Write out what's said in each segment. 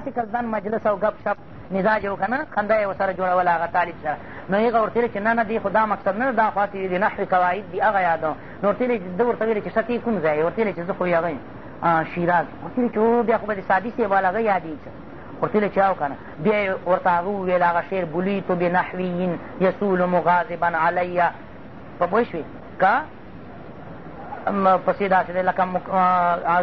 هسې کزدن مجلس او ګپ شپ مزاج یې که نه خنده یې ورسره جوړول هغه طالب سره نو هغه ورته ویلې چې نه نه دی خو دا مقصد نه دا خوا چې د نحوې قواعد دي هغه یادو نو ورته ویلې چې ده ورته ویلې چې شتې کوم ځای یې ورته ویلې چې زه خو هغه یم شیراز ورته ویلې چې او بیا خو به د سادي صاحب هغه یادېږي ورته ویلې چې او که نه بیا یې ورته هغه وویل هغه شعر بلیتو بنحویین یسول مغاضبا علیه په پوه شوې که پسې داسې دی لکه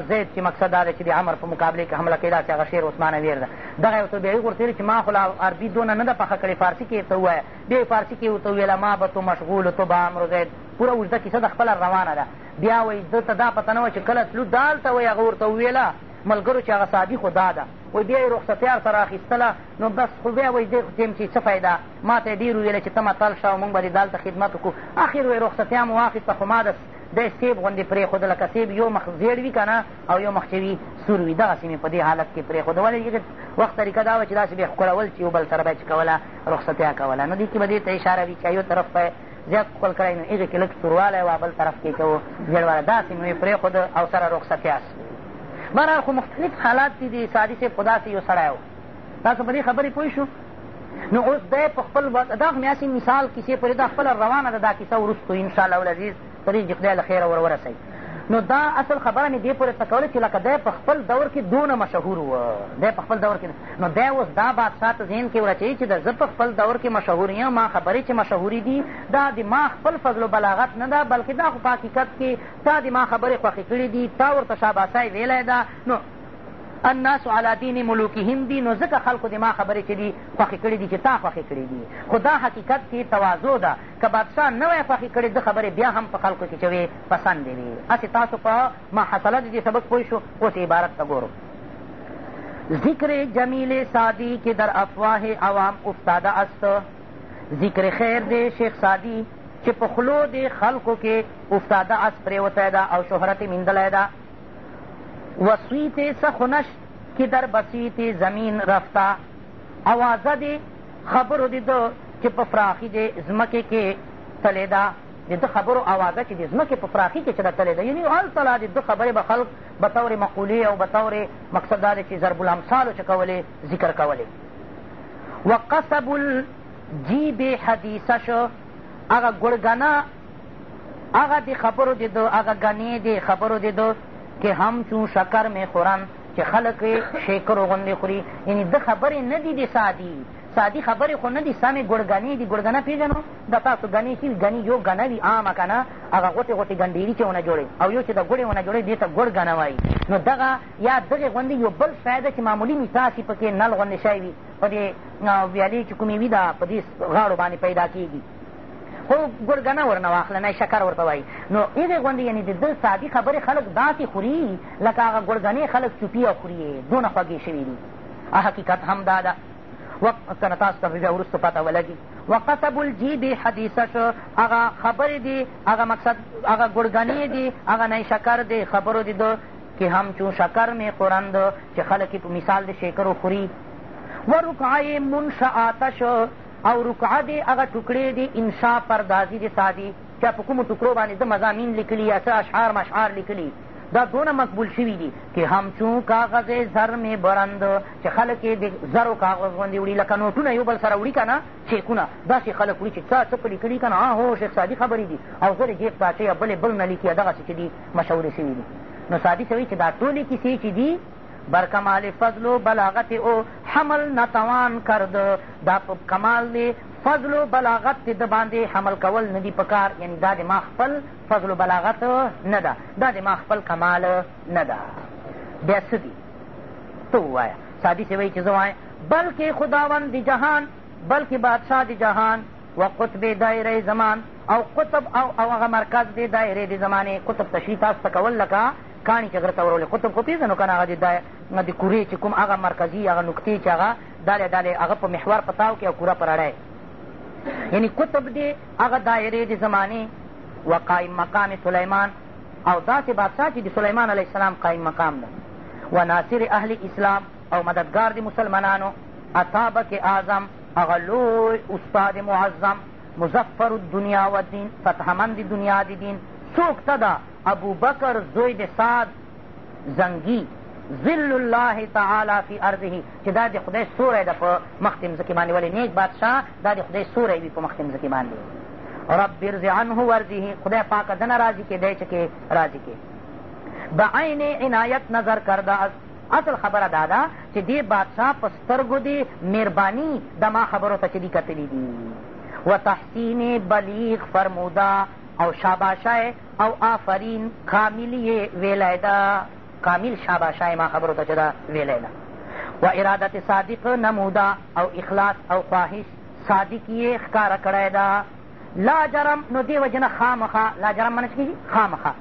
زید چې مقصد دا دی چې د عمر په مقابلې کې حمله کوي داسې هغه شعر عثمانه ویر ده دغه یو طبیعي غورتېر چې ما خو لا عربي دونه نه ده پخه کړې فارسي کې یې ته ووایه بیا یې فارسي کې یې ورته وویله ما به تو مشغول تو به عمرو زید پوره اوږده کیسه د خپله روانه ده بیا وایي ده ته دا پته نه وه چې کله تلو دالته وایي هغه ورته وویله ملګرو چې هغه صحابي خو دا ده وایي بیا یې رخصتۍ ورسره اخیستله نو بس خو بیا وایي دی ټیم چې څه فایده ما ته یې ډېر وویله چې ته متل شه او مونږ به دې دالته خدمت وکړو اخر وایي رخصتیا مو واخېسته خو ما د دی سیب غوندې پرېښود لکه سیب یو مخ زیړ وي که نه او یو مخ چې وي سور وي دغسې مې په دې حالت کښې پرېښود ولې هغه وخت طریقه دا وه چې داسې بې ښکلول چې یو بل سره به چې کوله رخصتیا کوله نو دې کښې به دې ته اشاره وي چې یو طرف به زیات ښکل کړی نو هغې کښې لږ سوروالی وه بل طرف کښې کوو زیړوالی داسې مې پرېښود او سره رخصتیا سو بهرحال خو مختلف حالات دي د سادي صاحب خو داسې یو سړی و تاسو په دې خبرې پوه شو نو اوس دی په خپل دا خو مې مثال کیسې پورې دا خپله روانه ده دا کیسه وروستو انشاءالله العزیز مشتري چې خدای له خیره ورورسوي نو دا اصل خبره مې دې پورې څه کوله چې لکه دی په خپل دور کې دونه مشهور و دی په خپل دور کې نو دی اوس دا بادشاه ته ذهن کې ورچوي چې د زه په خپل دور کې مشهور یم ما خبرې چې مشهورې دي دا د ما خپل فضل و بلاغت نه ده بلکې دا خو په حقیقت کې تا د ما خبرې خوښې کړې دي تا ورته شاباسۍ ویلی ده نو الناس علی دین ملوکهم دي نو ځکه خلکو د ما خبرې چې دي خوښې کړي دي چې تا خوښې کړي دي خو دا حقیقت کې تواضع ده که بادشاه نه وای خوښې کړې ده خبرې بیا هم په خلکو کې چې وې پسند یې وي هسې تاسو په ما حصله د دې سبق پوه شو اوس عبارت ته ګورو ذکر جمیل سادی که در افواه عوام افتاده است ذکر خیر دی شیخ سادی چې په خلو د خلکو کې افتاده است پرېوتی ده او شهرت یې میندلی ده وسویت سخنش که در بسیط زمین رفته اوازه دی خبرو د ده چې په فراخي د ځمکې کې تلېده د ده خبرو اوازه چې د ځمکې په فراخي کې چې ده تلېده یعنې هلته د ده خبرې به خلق به طور مقولې او به طور مقصد دا دی چې ضرب الامثالو چې کولې ذکر کولې وقصب الجیب حدیثه شو هغه ګړګنه هغه د خبرو د ده هغه ګنې د خبرو د ده که هم چون شکر می خورن چې خلک شکر غوندې خوري یعنی د خبرې نه دي د سادي سادي خبرې خو نه دي سمې ګړګنې دي ګړګنه پېژنو د تاسو ګنې چې ګنې یو ګنه وي عامه که نه هغه غوټې غوټې ګنډېري چې ونه جوړوي او یو چې د ګوړې ونه جوړوي دې ته ګوړ ګنه وایي نو دغه یا دغې غوندې یو بل شی ده چې معمولي مثال شي پکې نل غوندې شی وي په دې ویالې چې کومې وي دا په دې غاړو باندې پیدا کېږي خو ګرګنه ورنه واخله نه شکر ورته وایي نو هغې غوندې یعنې د ده سادي خبرې خلک داسې خوري لکه هغه ګرګنې خلک چوپي او خوري یې دونه خوږې شوي دي حقیقت هم دا ده که نه تاسو ته بیا وروسته پته ولګي وقصب الجیب حدیثه شو هغه خبرې دي هغه مقصد هغه ګرګنې دي هغه نه شکر دی خبرو د ده کې همچون شکر مې قرند چې خلک په مثال د شکرو خوري ورکعه منشعاته شو او رکعه دی هغه ټوکړې دی انشا پردازي دی سادي چا په کومو ټوکرو باندې ده مضامین لیکلي یا څه اشعار مشعار لیکلي دا دونه مقبول شوي دي چې همچون کاغذ زر مې برند چې خلک یې د زرو کاغذ غوندې وړي لکه نوټونه یو بل سره وړي که نه چیکونه داسې هو خلک وړي چې څه څه په لیکلي که نه هو شیخ سادي خبرې دي او زر جیب پاچې یا بلې بل نه لیکي یا دغسې چې دي مشهورې شوي دي نو سادي څه چې دا ټولې کیسې چې دي بر کمال فضل و بلاغت او حمل نتوان کرد دا په کمال دی فضل و بلاغت د باندې حمل کول نه دي پکار یعنی دا د ما خپل فضل و بلاغت نه ده دا د ما خپل کمال نه ده بیا څه دي ته ووایه سادي سې وایي چې زه وایم بلکې خداوند د جهان بلکې بادشاه د جهان و قطب دایره زمان او قطب او هغه مرکز د دایرې د زمانې قطب تشریح تاسو ته کول لکه کاڼي چې غره ته ورولې قطب خو پېژنو که نه هغه د کورې چې کوم هغه مرکزي هغه نقطې چې هغه ډالې ډالې هغه په محور په تاو کې او کوره په رړی یعنی قطب دی هغه دایرې د زمانې و قایم مقام سلیمان او داسې بادشاه چې د سلیمان علیه السلام قایم مقام ده و ناصر اهل اسلام او مددگار د مسلمانانو اطابک اعظم هغه لوی استاد معظم مظفر الدنیا و دین فتحمند دنیا د دین څوک ته ده ابوبکر زوی د سعد زنګي ذل الله تعالی فی ارضه چې دا د خدای سوری ده په مخ د مځکې باندې ولې نیک بادشاه دا د خدای سوری وي په مخ د مځکې باندې رب ارض عنه ورضه خدای پاکه ده نه راضي کېدی چې کې راضي کې بعین عنایت نظر کرده است اصل خبره دا ده چې دې بادشاه په سترګو دې مهرباني د ما خبرو ته چې دي کتلي دي و تحسین بلیغ فرموده او شاباشای او آفرین کاملی ویلی ده کامل شاباشای ما خبرو ته چې ده ویلی ده و ارادت صادق نموده او اخلاص او خواهش صادق یې ښکاره کړی ده لا جرم نو دې وجنه خامخا لا جرم منش کېږي خامخا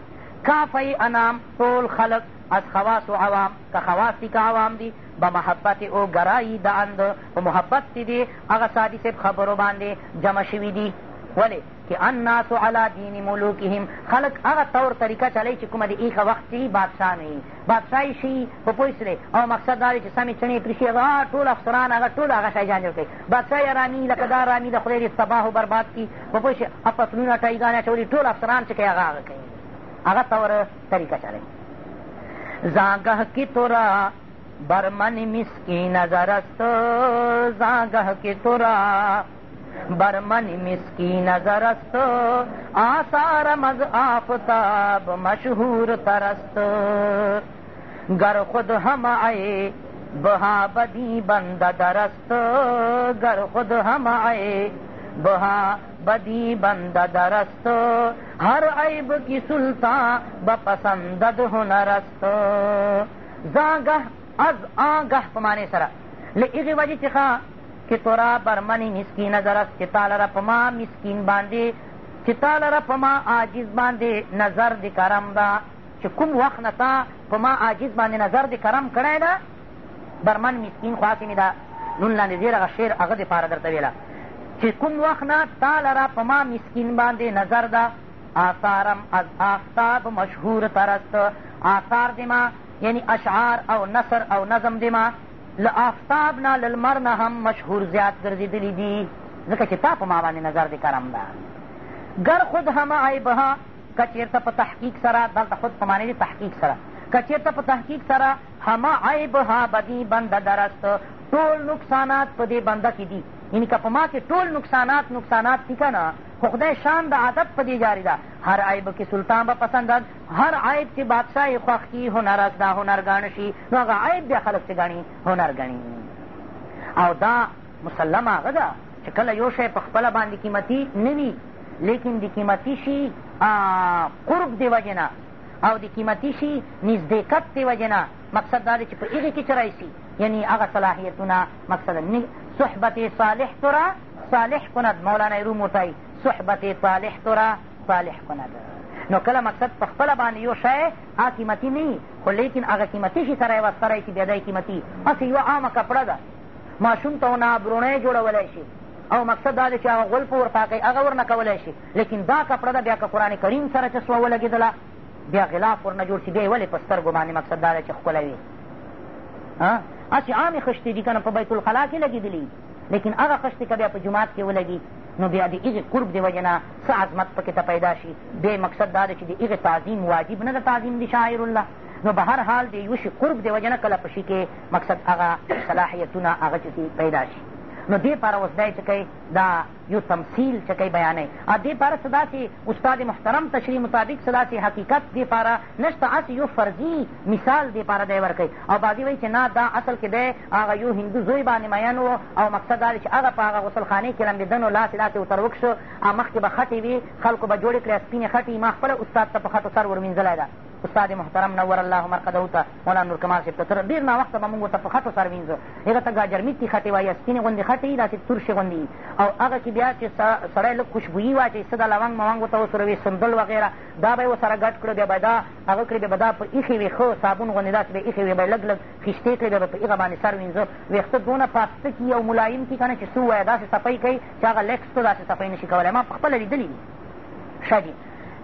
کافی انام ټول خلق از خواس و عوام که خواس دی که عوام دی به محبت او ګرایي د اند په محبت دي دي هغه سادي صاحب خبرو باندې جمع شوي دي ولې چې الناس علی دین ملوکهم خلک هغه طور طریقه چلی چې کومه د ایښه وخت چې بادشاه نه وي بادشاهی شي په پوه او مقصد دا دی چې سمې چڼې پرې شي هغه ټول افسران هغه ټول هغه شیجان جوړ کوي بادشاهی ارامي لکه دا ارامي د خدای دې تباه و برباد کړي په پوه شي پتلونه ټایګانې اچولي ټول افسران چې کوي هغه هغه کوي هغه طور طریقه چلی زاگه کی تورا برمن مسکی نظر است زاگه کی تورا برمن مسکین زرست نظرست آسار مز آفتاب مشہور ترست گر خود ہم آئے بہا بدی بند درست گر خود ہم آئے بہا بدی بند درست ہر عیب کی سلطان بپسندد ہنرست زاگہ از آگہ پمانے سرا چکھا که تو را بر من مسکین نظر است چې تا لره په ما مسکین باندې چې تا لره په ما عاجز باندې نظر د کرم ده چې کوم وخت نه تا په ما عاجز باندې نظر د کرم کړی ده بر من مسکین خوا کې مې ده نون لاندې زیر هغه شعر هغه دپاره درته ویله چې کوم وخت نه تا لره په ما مسکین باندې نظر ده آثارم از آفتاب مشهور ترست آثار دما یعنی اشعار او نصر او نظم دما له آفتاب نه له لمر نه هم مشهور زیات ګرځېدلي دي ځکه چې تا په ما باندې نظر د کرم ده ګر خود همه عیبها که چېرته په تحقیق سره دلته خود په معنې د تحقیق سره که چېرته په تحقیق سره همه عیبها به دې بنده درست ټول نقصانات په دې بنده کې دي یعنې که په ما کې ټول نقصانات نقصانات دي که نه خو خدای شان د عادت په دې جاري ده هر عیب کې سلطان به پسندد هر عیب چې بادشاه یې خوښ کي هنر از دا هنر ګاڼه شي نو هغه عیب بیا خلک چې ګڼي هنر ګڼي او دا مسلم هغه ده چې کله یو شی په خپله باندې قیمتي نه وي لیکن د قیمتي شي قرب دی وجې نه او د قیمتي شي نزدېکت دی وجې نه مقصد دا دی چې په هغې کې چې راشي یعنې هغه صلاحیتونه مقصد صحبت صالح تو را صالح کند مولانا روم ورته صحبت صالح تو را صالح کند نو کله مقصد په خپله باندې یو شی آ قیمتي نه وي خو لیکن هغه قیمتي شي سره یې وستری چې بیا دی قیمتي هسې یوه عامه کپړه ده ماشوم ته ونه برونۍ جوړولی شي او مقصد دا دی چې هغه غلف ورپاقی هغه ورنه کولی شي لیکن دا کپړه ده بیا که قرآن کریم سره چسوه ولګېدله بیا غلاف ورنه جوړ شي بیا یې ولې په سترګو باندې مقصد دا دی چې ښکلی وي هسې عامې خښتې دي که نه په بیت الخلا کې لګېدلي لیکن هغه خښتې که بیا په جومات کې ولګي نو بیا د هغې قرب د وجې نه څه عظمت پکې ته پیدا شي بیا مقصد دا ده چې د هغې تعظیم واجب نه ده تعظیم د شاعر الله نو به هر حال د یوه شي قرب د وجې نه کله په شي کې مقصد هغه صلاحیتونه هغه چې پیدا شي نو دې پاره اوس دی چې کوي دا یو تمثیل چې کوي بیانوي او دې پاره څه داسې استاد محترم تشریح مطابق څه داسې حقیقت دې پاره نشته هسې یو فرضي مثال دې پاره دی ورکوي او بعضې وایي چې نه دا اصل کې دی هغه یو هندو زوی باندې مین و او مقصد دا دی چې هغه په هغه غسلخانې کې لمبېدنو لاس داسې ورتروک شو او مخکې به خټې وي خلکو به جوړې کړې سپینې خټې ما خپله استاد ته په خټو سر ور مینځلی ده استاد محترم نور الله مرقده ته مولا نور کمال صاحب ته تر ډېر ناوخته به مونږ ورته په خټو سر وینځو هغه ته ګاجرمیتې خټې وایي سپینې غوندې خټې داسې تورشې غوندې او هغه کې بیا چې سړی لږ خوشبویي واچوي څه د لونګ مونګ ورته وسوروي سندل وغیره دا به یې ورسره ګډ کړو بیا به دا هغه کړي بیا به دا په ایښې وي ښه صابون غوندې داسې به ایښې وي به لږ لږ خیشتې کړي بیا به په هغه باندې سر وینځو ویښته دومره پاسته کي او ملایم کي که نه چې څه ووایه داسې صفۍ کوي چې هغه لیکس ته داسې صفۍ نه شي کولی ما پخپله لیدلي دي ښه دي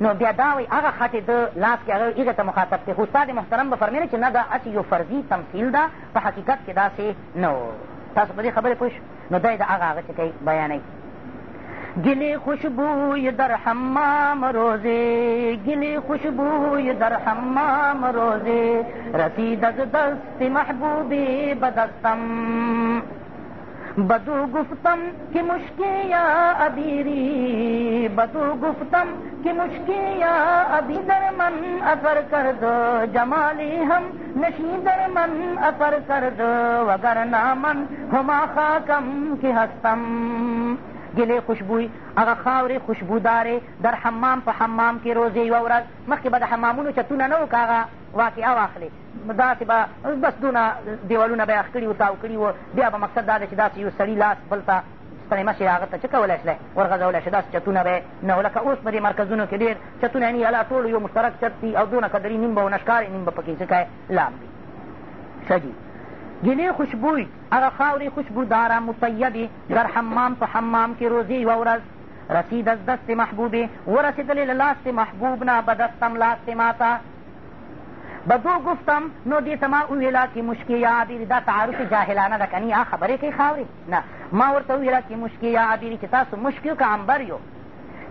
نو بیا دا وایي هغه خټې ده لاس کښې هغه هغې ته مخاطب دی خو استاد محترم به فرمیله چې نه دا هسې یو فرضي تمثیل ده په حقیقت کښې داسې نه و تاسو په دې خبرې پوه نو دای د هغه هغه چې کوي بیانوي گلی خوشبوی در حمام روزی گلی خوشبوی در حمام روزی رسید از دست محبوبی بدستم بدو گفتم که مشکی یا ابیری بدو گفتم که مشکی یا ابی در من اثر کرد جمالی هم نشی در من اثر کرد وگر نامن هما خاکم که هستم گلې خوشبوی هغه خاورې خوشبودارې در حمام په حمام کې روزې یوه ورځ مخکې به د حمامونو چتونه نه وو که واقعه واخلې داسې به بس دونه دیوالونه به یې اخ کړي وو تاو کړي وو بیا به مقصد دا دی چې داسې یو سړي لاس بل ته ستنیمه شي هغه ته څه کولی شلی ورغځولی شي داسې چتونه به یې نه لکه اوس په دې مرکزونو کې ډېر چتونه یعنې الله ټولو یو مشترک چت دي او دونه قدري نیم به ونه ښکاري نیم به پکې څه کوي لام دي ښه جي ګیلې خوشبوی هغه خاورې خوشبوداره مطیبې در حمام په حمام کې روزي یوه ورځ رسید از دست محبوبې ورسېدلې له لاستې محبوب نه به دستم لاستې ما ته بدو گفتم نو دې ته ما وویله چې مشکې یا عبیري دا تعارف جاهلانه ده که نه یا خبرې کوي خاورې نه ما ورته وویله چې مشکې یا عبیري چې تاسو مشکیو که عنبر یو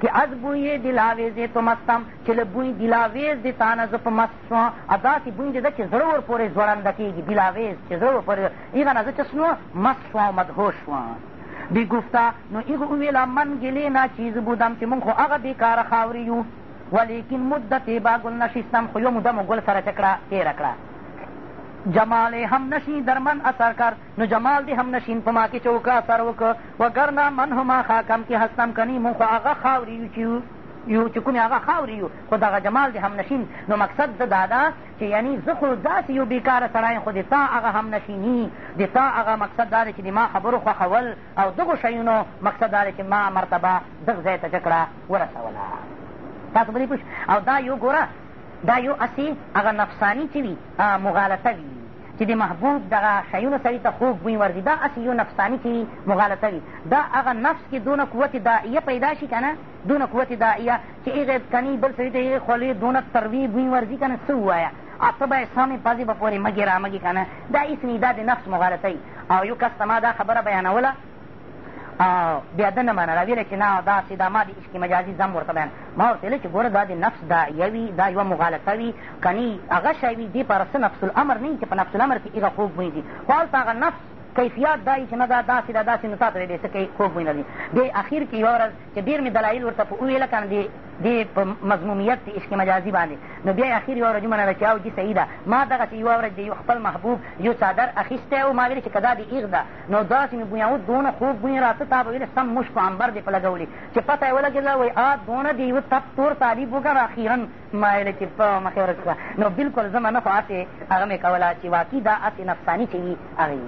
که از بوی دلاویزې تو مستم چې له بوی دلاویز دې تانه زه په مست شوم داسې بوی دې ده چې زړه ورپورې ځوړنده کېږي دلاویز چې زړه ورپورې هغه نه زه چې شنو مست شوم مدهوش شوم بی گفتا نو ایغ اویلا من گلینا چیز بودم چې مونږ خو هغه بېکاره خاورې یو ولیکن مدت با گل نشستم خو یو موده مو ګل سره چکړه تېره کړه جمال هم نشین در من اثر کر نو جمال دی هم نشین پما کې چوکا اثر وک وگرنا من هما خاکم کې هستم کنی مون خو هغه خاوري یو چې یو چې کومې هغه خاورې یو خو دغه جمال د همنشین نو مقصد د دا ده چې یعنی زه خو داسې یو بېکاره سړی خو د تا هغه همنشیني د تا هغه مقصد دا دی چې د ما خبرو خوښول او دغو شیونو مقصد دا دی چې ما مرتبه دغ ځای ته جکړه ورسوله تاسو به او دا یو ګوره دا یو هسې هغه نفساني چې وي مغالطه وي چې د محبوب دغه شیونو سړي ته خوږ بوی ورځي دا هسې یو نفساني چې وي مغالطه وي دا هغه نفس کې دونه قوت داعیه پیدا شي که نه دونه قوت داعیه چې هغه کني بل سړي ته هغې خولې دونه تروي بوی ورځي که نه څه ووایه ته به سمې پزې به پورې مګې رامګې که نه دا هېڅ نه دا د نفس مغالطه وي او یو کس ته ما دا خبره بیانوله او بیا ده نه منله ویله چې نه داسې دا ما د عشق مجازي ځم ورته بیان ما ورته ویله چې ګوره دا د نفس دا یوي دا یوه مغالطه وي که نه هغه شی وي دې پاره څه نفس الامر نه چې په نفس الامر کښې هغه خوږ بوی دي خو هلته هغه نفس کیفیت دا یي چې نه دا داسې دا داسې نو تا ته بې څه کوي خوب ونه دي دې اخیر کې یوه ورځ چې ډېر مې دلایل ورته په وویله که نه دې په مضمومیت د عشق مجازي باندې نو بیا اخیر یوه ورځ ومنله چې او جي صحیح ده ما دغسې یوه ورځ د یو خپل محبوب یو څادر اخیستی و ما ویلې چې که دا دې ایغ ده نو داسې مې بویاو دونه خوب بوی راته تا به ویلې سم مشک په عنبر دې په لګولي چې پته یې ولګېدله وایي آ دونه دې یوه تپ تور طالب وکړه اخیرا ما ویلې چې په مخې ورځ نو بلکل زما نه خو هسې هغه مې کوله چې واقعي دا هسې نفساني چې وي هغه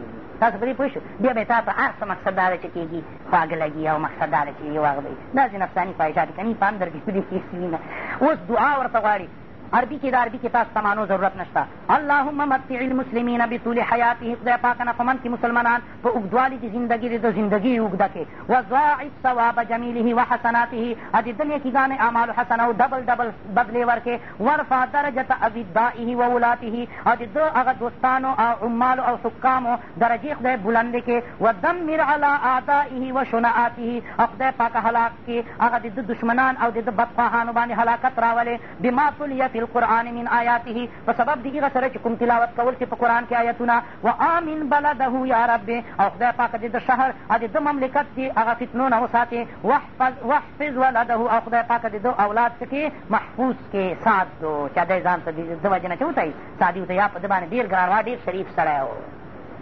تاسو په دې پوه شو بیا به تا په هر څه مقصد دا ده چې کېږي خواږه لګي او مقصد دا ده چې یو هغه به داسې نفساني خواهشات کوي په هم درکې دې نه اوس دعا ورته غواړي عربي کې د عربي کې تاسو ته معنو ضرورت نشته اللهم متع المسلمین بطول حیاته خدای پاکه نه په من کې مسلمانان په اوږدوالي د زندګي د د زندګي اوږده کې وضاعف ثواب جمیله وحسناته ا د ده نیکیګانې اعمالو حسنه او ډبل ډبل بدلې ورکړې ورفع درجة اودائه و ولاته او د ده هغه دوستانو او عمالو او حکامو درجې خدای بلندې کې ودمر علی اعدائه و شنعاته او خدای پاکه هلاک کړي هغه د ده دشمنان او د ده بدخواهانو باندې هلاکت راولې بما تلیت القرآن من آیاته په سبب د هغه سره چې کوم تلاوت کول شي په قرآن کې آیتونه و آمن بلده یا رب او خدای پاکه دې د شهر او د ده مملکت چې هغه فتنو نه وساتې واحفظ ولده او خدای پاکه د ده اولاد څه کې محفوظ کې سات دو چا دی ځان ته د وجې نه چې وتایي سادي وته یا په ده باندې ډېر ګران وا ډېر شریف سړی و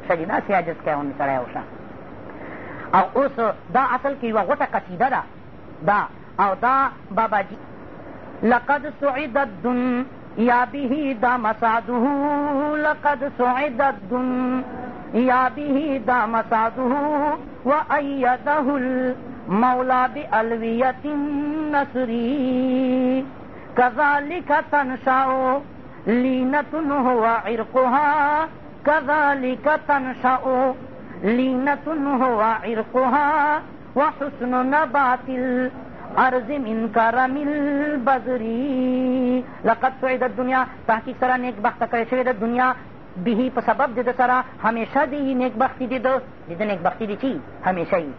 ښه دې داسې عجز کوونې سړی و شه او اوس دا اصل کې یوه غټه قصیده ده دا او دا بابا جی لقد سعد الدن يا به دا مساده لقد سعد الدن يا به دا مساده وأيده المولى بألوية النصر كذلك تنشأ لينة هو عرقها كذلك تنشأ لينة هو عرقها وحسن نبات عرض من کرم البذری لقد سعدت دنیا تحقیق سره نیکبخته کړی شوې ده دنیا بهی په سبب د ده سره همیشه دی نیکبختي د ده د ده نیکبختي د چی همیشه یي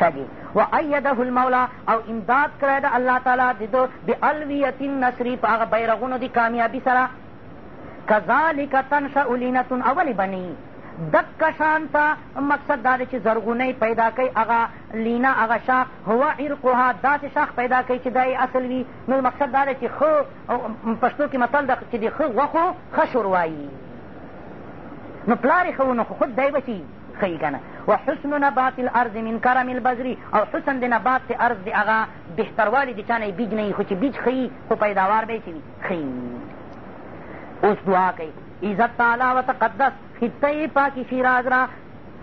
شدی و ایده المولا او امداد کړی ده الله تعالی د ده بالویت النصري په هغه بیرغونو د کامیابي سره کذالک تنشا لینة اول بنی دک شانتا مقصد دا چې زرغونی پیدا کوي هغه لینا هغه شاخ هو عرقها داسې شاخ پیدا کوي چې دا اصل وي نو مقصد دا چې ښه پښتو کې متل ده چې د ښه غوښو ښه شور وایي نو پلار یې ښه نو خود دی به چې ښیي که نه و حسن نبات الارض من کرم البذري او حسن د نبات د ارض د هغه بهتروالي د چا نه بیج نه وي خو چې بیج ښیي خو پیداوار به یې چې وي ښیي اوس دعا کوي عزت تعالی و تقدس خطه پاکی شیراز را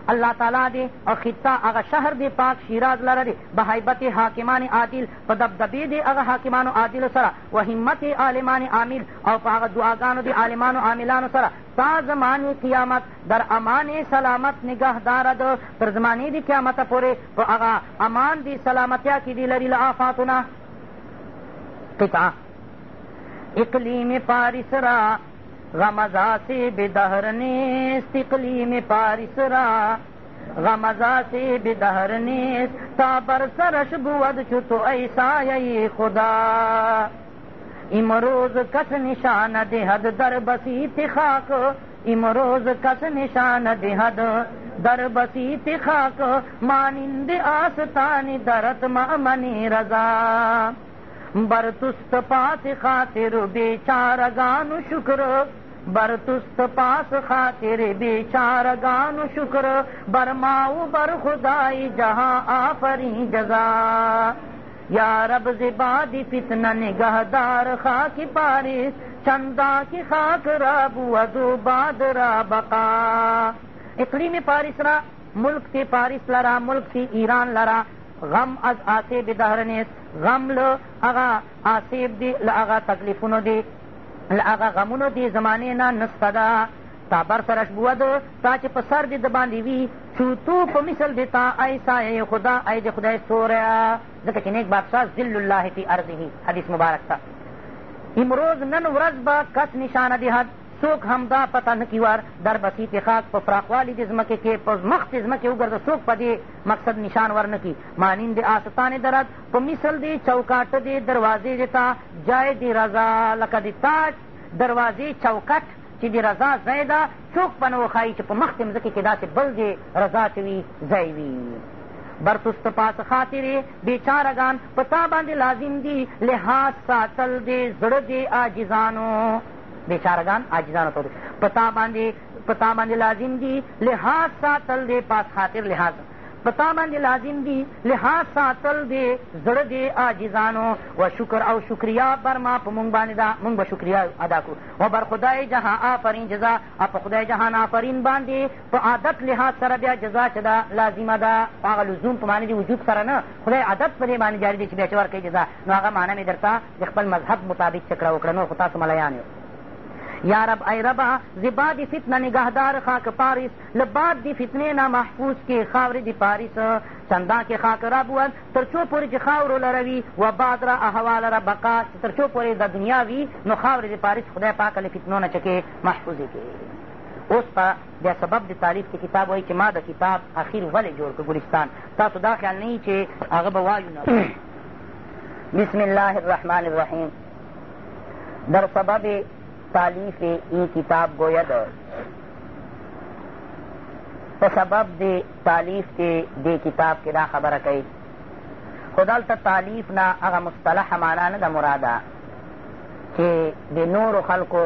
الله تعالی دی او خطه هغه شهر دی پاک شیراز لره دی به حیبت حاکمان عادل په دبدبې دی هغه حاکمانو عادلو سره و همت عالمان عامل او په هغه دعاګانو دی عالمانو عاملانو سره تا زمانې قیامت در امان سلامت نگهدار ده تر زمانې د قیامت پورې په هغه امان دی سلامتیا کې دی لري له آفاتونه قطعه اقلیم پارس را غمزا سے بدہر نے سکلی میں پارس را غمزا سے بدہر نے تابر سرش بود چھتو ایسا ای خدا امروز کس نشان دہد در بسیت خاک امروز کس نشان دہد در بسیت خاک مانند آستان درت مأمنی رضا برتست پات خاطر بیچارگان شکر برتست پاس خاطر بیچارگان و شکر بر ما و بر خدای جهاں آفرین جزا یا رب زبادی فتنہ نگہدار خاک پارس چندا کی خاک را بود و باد را بقا اقلیم پارس را ملک تی پارس لرا ملک تی ایران لرا غم از آسیب دهرنیست غم له هغه آسیب دی له هغه تکلیفونو دی هغه غمونو دې زمانې نه نسته ده تا بر سرش بود تا چې په سر دې د باندې وي چوتو په مثل دې تا ای سایه خدا ای د خدای سوره ځکه چې نیک بادشاه ذل الله فی ارضه حدیث مبارک ته امروز نن ورځ به کس نشانه دې حد څوک همدا پته نه کیوار در بسیط خاص په پراخوالي د ځمکې کې په مخکې ځمکې وګرځه څوک په دې مقصد نشان ور نه کي مانین د آستان درد په مثل دې چوکاټ دې دروازې دې ته جای دې رضا لکه د تاج دروازې چوکټ چې د رضا ځای ده څوک په نه وښایي چې په مخکې مځکې کې داسې بل دې رضا چې وي ځای وي برتست پاس خاطرې بېچارهګان په تا باندې لازم دي لحاظ ساتل دې زړه دې عاجزانو بیچارګان عاجزانو ته پتا باندې پتا باندې لازم دي لحاظ ساتل دی پاس خاطر لحاظ پتا باندې لازم دي لحاظ ساتل دی زړه دی عاجزانو و شکر او شکریا بر ما په مونږ باندې دا مونږ به شکریا ادا کړو و بر خدای جهان آفرین جزا او په خدای جهان آفرین باندې په عادت لحاظ سره بیا جزا چې ده لازمه ده په هغه لزوم په معنې د وجود سره نه خدای عادت په دې باندې جاري دی چې بیا چې ورکوي جزا نو هغه معنه مې درته د خپل مذهب مطابق چکړه وکړه نور خو تاسو ملیان یو یا رب ای ربا زباد فتنه نگهدار خاک پاریس لباد دی فتنې نه محفوظ کې خاورې دی پاریس چندا کې خاک را بوون تر څو پورې چې خاورو لره وي و باد را احوال را بقا تر څو پورې د دنیا وي نو خاورې د پاریس خدای پاک له فتنو نه چکې محفوظې کړي اوس په بیا سبب د تعریف کې کتاب وایي چې ما د کتاب اخیر ولې جوړ کړ ګلستان تاسو دا خیال نه چې هغه به وایو نه بسم الله الرحمن الرحیم در سبب تالیف ای کتاب گوید په سبب د تالیف د دې کتاب کې دا خبره کوي خو دلته تالیف نه هغه مصطلحه معنا نه ده مراده چې د نورو خلکو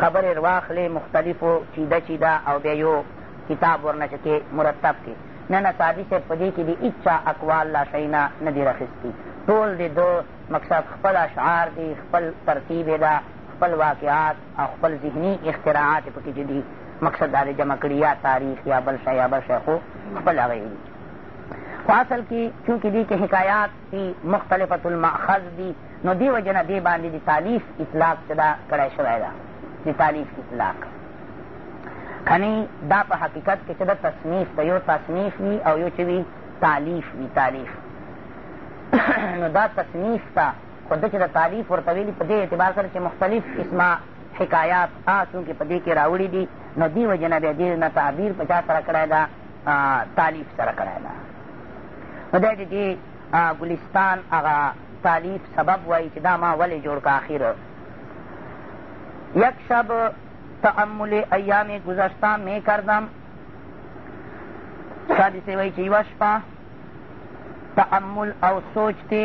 خبرې رواخلې مختلفو چیده چیده او بیا یو کتاب ورنه چې مرتب کې نه نه سادي صاحب په دې کې د هېچا اقوال لا شی نه نه دي راخیستي ټول د ده مقصد خپل اشعار دي خپل ترتیب یې ده خپل واقعات او خپل ذهني اختراعات پکې چې دي مقصد دا جمع کړي یا تاریخ یا بل شی یا بل شی خو خپل هغه دي خو اصل کې چونکې دي کې حکایات دي مختلفة المأخذ دي نو دې وجه نه دې باندې د تالیف اطلاق چې دا کړی شوی ده د تالیف اطلاق کنی دا په حقیقت کې چې د تصنیف په یو تصنیف وي او یو چې وي تالیف وي تالیف نو دا تصنیف ته په ده چې د تعلیف ورته ویلي په دې اعتبار سره چې مختلف اسما حکایات هغه چونکې په دې کې راوړي دي نو دې وجې نه بیا دې نه تعبیر په چا سره کړی ده تعلیف سره کړی ده نو دی د دې ګلستان هغه تعلیف سبب وایي چې دا ما ولې جوړ که آخر یک شب تعمل ایام گذشته می کردم سادسه وایي چې یوه شپه تعمل او سوچ تی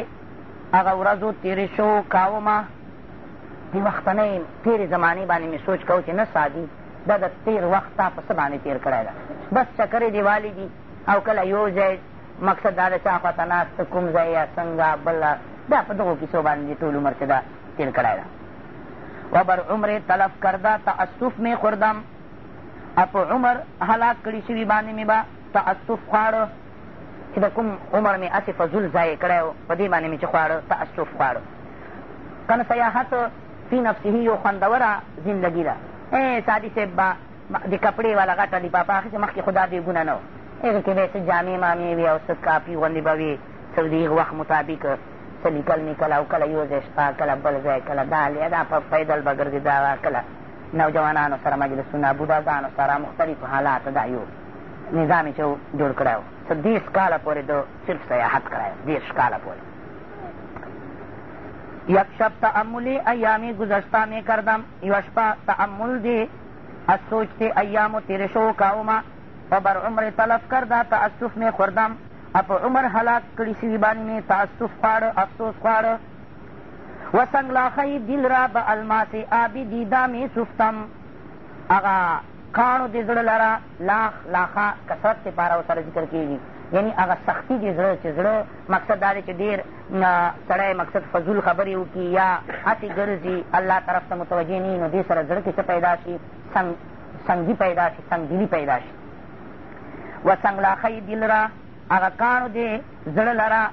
هغه ورځو تېرې شو کاومه د وختنۍ تېرې زمانې باندې مې سوچ کوو چې نه سادي دا د تېر وخت تا په څه باندې تېر کړی ده بس چکرې دیوالې دي او کله یو ځای مقصد دا ده چا خواته ناست کوم ځای یا څنګه بله دا په دغو کیسو باندې ټول عمر چې ده تېر کړی ده و بر عمر تلف کرده تعصف مې خوردم اپ عمر هلاک کړي شوي باندې مې به تعصف خواړه چې د کوم عمر مې هسې فضول ضایع کړی و په دې باندې مې چې خواړه تعصف خواړه کنه سیاحت فی نفسه یو خوندوره زندګي ده سادي صاحب به د کپړې والا غټه لپاپه اخېسې مخکې خو دا بېګونه نه و هغې کښې به یې څه جامې مامې وي او څه کاپي غوندې به وي څه د هغه وخت مطابق څه لیکل مې کله او کله یو ځای شپه کله بل ځای کله دا لیا دا په پیدل به ګرځېدا کله نوجوانانو سره مجلسونه بوډاګانو سره مختلف حالات دا یو نظام یې چې جوړ کړی و څه دېرش کاله پورې ده صرف سیاحت کړی و دېرش کاله پورې یک شب تعملی ایامی گذشتہ میں کردم یوشپا تعمل دی از سوچتے ایام و تیرشو کاؤما و بر عمر تلف کردہ تعصف میں خوردم اپ عمر حلاک کلی سیبانی میں تعصف خوار افسوس خوار و سنگلاخی دل را با الماس آبی دیدہ میں سفتم اغا کاڼو د زړه لره لاخ لاخه کثرت دپاره ورسره ذکر کېږي یعنی هغه سختی د زړه چې زړه مقصد دا دی چې ډېر سړی مقصد فضول خبرې وکړي یا هسې ګرځي الله طرف ته متوجه نه نو دې سره زړه کې څه پیدا شي سنګي پیدا شي سنګدلي پیدا شي و سنګلاخۍ دل را هغه کاڼو د زړه لره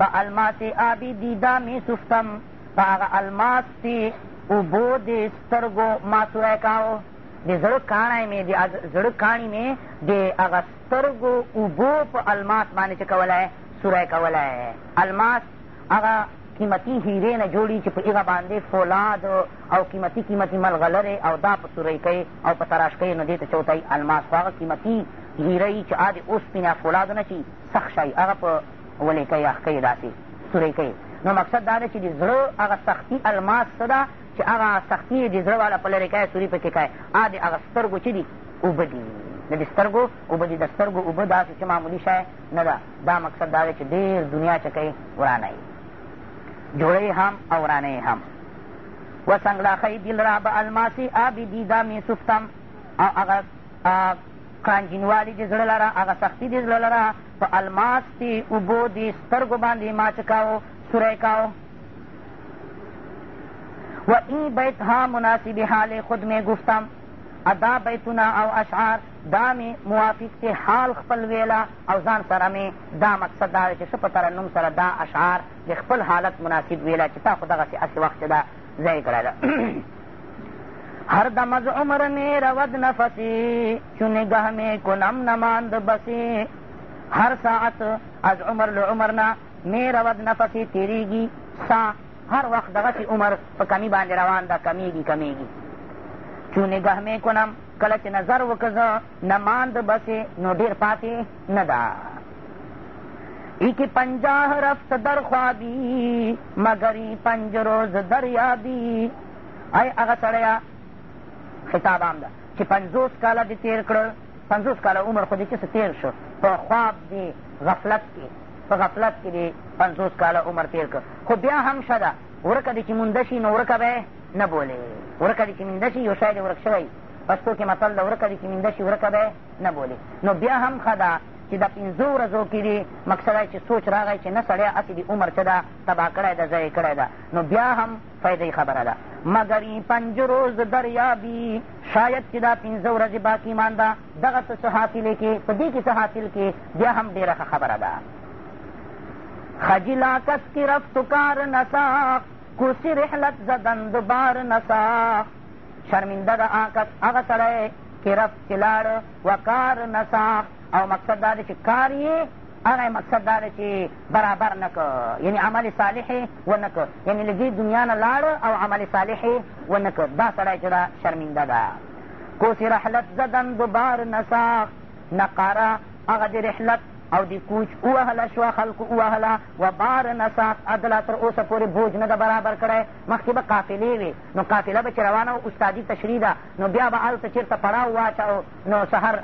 به الماس آبي دیدا مې سفتم په هغه الماس تې اوبو د سترګو ما سوی کاو د زړه کاڼی مې د زړه کاڼي مې د هغه سترګو اوبو په الماس باندې څه کولی سوری کولی الماس هغه قیمتي هیرې نه جوړي چې په هغه باندې فولاد او قیمتي قیمتي ملغلرې او دا په سوریکۍ او په تراشکۍ نو دې ته څه وتهی الماس خو هغه قیمتي هیرۍ چې هغه د اوسپینې او فولادو نه چې سخت شی هغه په ولیکۍ اخکۍ داسې سوریکۍ نو مقصد دا دی چې د زړه هغه سختي الماس څه ده چې هغه سختي د زړه والا په لرې کوې سوري پکې کوې ا د هغه سترګو چې دي اوبه دي د دې سترګو اوبه دي د سترګو اوبه داسې چې معمولي شی نه ده دا مقصد دا دی چې ډېر دنیا چکۍ ورانه جوړی هم او رانه هم و سنگلاخی دل را به الماسی آبی دیدا می سفتم او هغه کانجینوالي د زړه لره هغه سختي د زړه لره په الماس دې اوبو دې سترګو باندې ما څه کاو سوری کاو و این بیت ها مناسب حال خود می گفتم ادا بیتونه او اشعار دا مې موافق چې حال خپل ویله او ځان سره مې دا مقصد دا دی چې ښه په ترنم سره دا اشعار د خپل حالت مناسب ویله چې تا خو دغسې هسې وخت دا ضایع کړی ده هر دم از عمر می رود نفسی چو نگه می کنم نماند بسی هر ساعت از عمر لعمر نه می رود نفسی تیریږي سا هر وقت دغسې عمر په کمی باندې روان ده کمیږي کمیږي چونې ګهمې کنم کله چې نظر وکړه زه نه ماند بسې نو ډېر پاتې نه ده ایکی پنجاه رفت در خوابی مگری پنج روز در یادی ای هغه سړیه خطاب عام ده چې پنځوس کاله دې تېر کړل پنځوس کاله عمر خو دې چې تېر شو په خواب دې غفلت کې په غفلت کې دې پنځوس کاله عمر تېر کړ خو بیا هم ښه ده ورکه دې چې مونده شي نو ورکه به نه بولې ورکه دې چې مونده شي یو شی دې ورک شوی پښتو کې متل ده ورکه دې چې مونده شي ورکه به نه بولې نو بیا هم ښه ده چې دا پنځه ورځو کې دي مقصد چې سوچ راغی چې نه سړی هسې د عمر څه ده تباه کړی ده ضایع کړی ده نو بیا هم فایدهی خبره ده مګر پنج روز دریابي شاید چې دا پنځه ورځې باقي مان ده دغه څه حاصلې کې په دې کې څه حاصل کې بیا هم ډېره ښه خبره ده خجلا کس کی رفت کار نساخ کرسی رحلت زدند بار نساخ شرمنده د آکس هغه سړی چې رفت چې لاړ وکار نساخ او مقصد دا دی چې کار یې هغه مقصد دا دی چې برابر نه کړ یعنې عمل صالح یې ونه کړ یعنې له دې دنیا نه لاړ او عمل صالح یې ونه کړ دا سړی چې دا شرمنده ده کوسی رحلت زدند بار نساخ نقاره هغه د رحلت او دی کوچ اوهله شوه خلکو اوهله و بار نسات عدله تر اوسه پورې بوج نه ده برابر کړی مخکې به قافلې وې نو قافله به چې روانه استادي تشریح ده نو بیا به هلته چېرته پړاو واچو نو سحر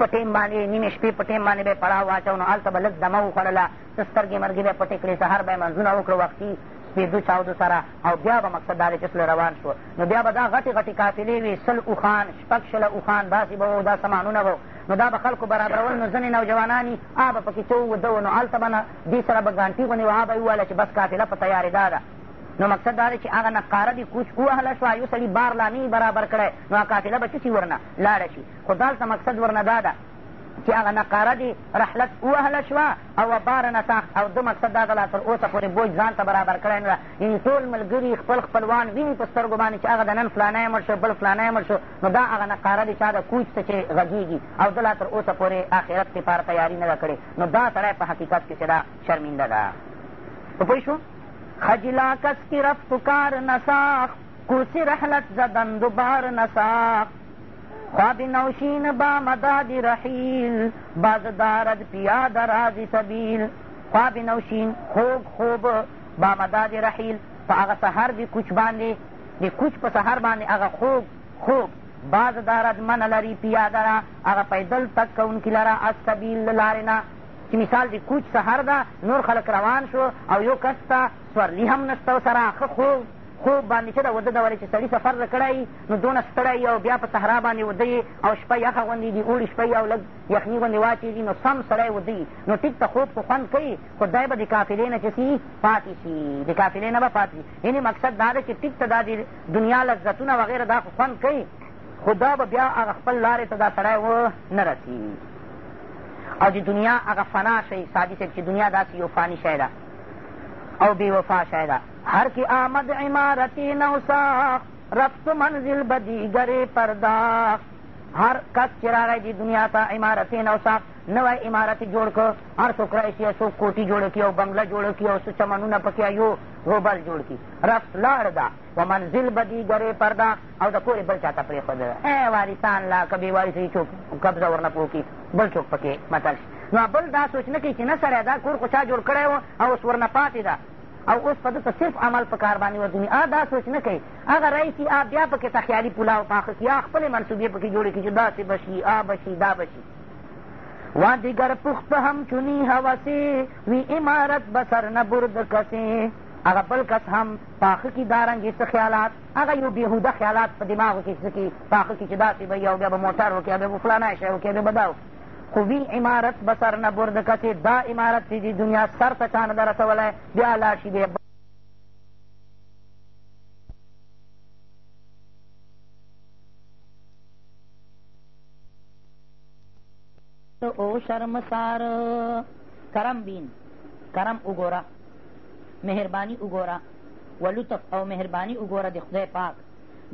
په ټیم باندې نیمې شپې په ټیم باندې به یې پړاو واچو نو هلته به لږ دمه وخوړله څه سترګې مرګې به یې پټې کړې سهار به یې منځونه وکړو وختي سپېدو چاودو سره او بیا به مقصد دا دی چې سله روان شو نو بیا به دا غټې غټې قافلې وې سل اوښان شپږ شله اوښان داسې به وو دا سامانونه به نو دا به خلکو برابرول نو ځینې نوجوانان یي آ به پکې څه ووده وو نو هلته به نه دې سره به ګانټي ونې وه به یې وویله چې بس قافله په تیارېدا ده نو مقصد دا دی چې هغه نقاره دې کوچ ووهله شوه یو سړي بار لا نه برابر کړی نو هغه قافله به څه شي ورنه لاړه شي خو دالته مقصد ورنه دا ده چې هغه نقاره دي رحلت ووهله شوه او وباره نه ساخت او ده مقصد دا ده لا تر اوسه پورې بوج ځان ته برابر کړی نه ده یعنې ټول ملګري خپل خپلوان ویني په سترګو باندې چې هغه د نن فلانی مړ شو بل فلانی مړ شو نو دا هغه نقاره دي چا د کوچ څه چې غږېږي او ده لا تر اوسه پورې آخرت دپاره تیاري نه ده کړې نو دا سړی په حقیقت کې چې دا شرمینده ده په پوه شو خجلا کس کی رفت کار نساخ کوسی رحلت زدن دوبار نساخ خواب نوشین با مداد رحیل باز دارد پیاد راز سبیل خواب نوشین خوب خوب با مداد رحیل په هغه سحر د کوچ باندې د کوچ په سحر باندې هغه خوب خوب باز دارد من لري پیاده را هغه پیدل تک کوونکي لره از سبیل د لارې نه چې مثال د کوچ سحر ده نور خلک روان شو او یو کس ته سورلي هم نشته سره ښه خوب خوب باندې چې ده وده ده ولې چې سړي سفر ده کړی نو دونه ستړی او بیا په صحرا باندې وده او شپه یخه غوندې دي اوړي شپه او لږ یخني غوندې واچېږي نو سم سړی وده نو ټیک ته خوب خو خوند کوي خو دی به د قافلې نه چې سي پاتې شي د قافلې نه به پاتې شي یعنې مقصد دا ده چې ټیک ته دا د دنیا لذتونه وغیره دا خو خوند کوي خو دا به بیا هغه خپل لارې ته دا سړی و نه رسي او د دنیا هغه فنا شی سادي صاحب چې دنیا داسې یو فاني شی ده او بی وفا شایدہ ہر کی آمد عمارتی نوساخ رفت منزل بدیگر پرداخ ہر کس چرا رہی دی دنیا تا عمارتی نوساخ نوی عمارتی جوڑ کر ہر سوک رئیسی ہے سوک کوٹی جوڑ کی او بنگلہ جوڑ کی او سو چمنون پکیا یو غوبل جوڑ کی رفت لار دا و منزل بدیگر پرداخ او دا کوری بل چاہتا پری خود دا اے وارثان لا کبھی وارثی چوک قبضہ ورنہ پوکی بل چوک پکی مطلش نو بل دا سوچ نه کوي چې نه سړی دا کور خو چا جوړ کړی و او اوس ورنه پاتې ده او اوس په دته صرف عمل په کار باندې ودوني آ دا سوچ نه کوي هغه رئیس آ بیا پکې تخیالي پلاو پاخه کړي یا خپلې منصوبې پکې جوړې کړي چې داسې به شي آ به شي دا به شي و دیگر پخت همچنی هوسې وی عمارت به سر نه برد کسې هغه بل کس هم پاخه کې دارنګې څه خیالات هغه یو بېهوده خیالات په دماغو کې څه کې پاخه کې چې داسې به یو بیا به موټر وکړي بیا به فلانی شی وکړي بیا به دا وکړي وی عمارت به سر نه برده که چې دا عمارت چې دي دنیا سر ته چا نه ده رسولی بیا لاړ شي بیا او شرمسار کرم بین کرم وګوره مهربانی وګوره ولطف او مهربانی وګوره د خدای پاک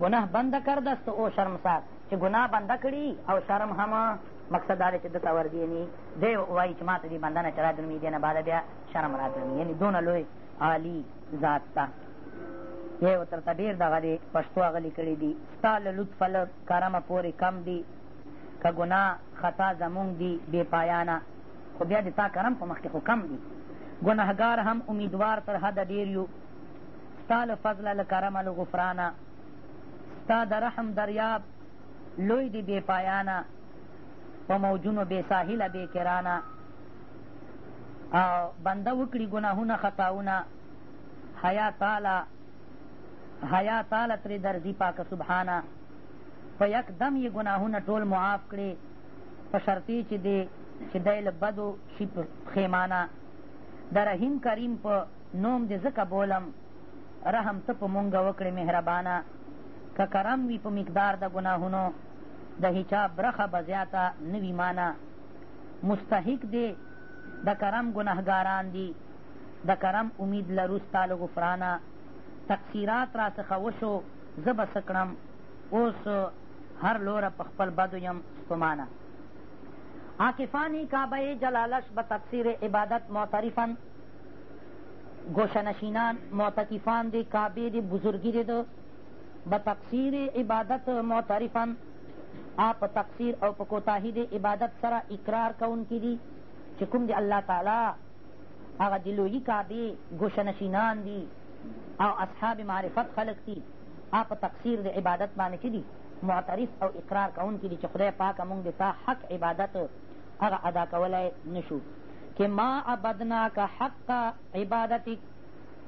ګناه بنده کردست او شرمسار چې ګناه بنده کړي او شرم هم مقصد دا دی چې ده ته ورځي یعنې دی وایي چې ما ته دې بنده نه چې را درومي دې نه بعده بیا شرم را درومي یعنې دونه لوی عالي ذات ته یې ورته ته ډېر دغه دی پښتو غلي کړي دي ستا له لطفه له کرمه پورې کم دي که ګناه خطا زمونږ دي بې پایانه خو بیا د تا کرم په مخکې خو کم دي ګناهګار هم امیدوار تر حده ډېر یو ستا له فضله له کرمه له غفرانه ستا د رحم دریاب لوی دی بې پایانه په موجونو بې ساحله بې کرانه او بنده وکړي ګناهونه خطاونه حیا تعالی حیا تعالی ترې درځي پاکه سبحانه په یک دم یې ګناهونه ټول معاف کړي په شرطي چې دی چې دی له بدو شي پښیمانه د رحیم کریم په نوم دې ځکه بولم رحم ته په مونږه وکړې مهربانه که کرم وي په مقدار د ګناهونو د هیچا برخه به زیاته نه وي مانه مستحق دی د کرم ګنهګاران دي د کرم امید لرو ستا له غفرانه تقصیرات راڅخه وشو زه به څه کړم اوس هر لوره په خپل بدو یم سپمانه عاکفانی کعبه جلالش به تفسیر عبادت معترفن گوشنشینان معتکفان دی کعبه دی بزرگی دی به تفسیر عبادت معترفن آپ په تقصیر او په کوتاهي د عبادت سره اقرار کوونکي دي چې کوم د الله تعالی هغه د لویي کعبې ګوشهنشینان دي او اصحاب معرفت خلق دي آپ په تقصیر د عبادت باندې چې دي معترف او اقرار کوونکي دي چې خدای پاکه موږ د تا حق عبادت هغه ادا کولی نشو چې ما عبدناک حق عبادتک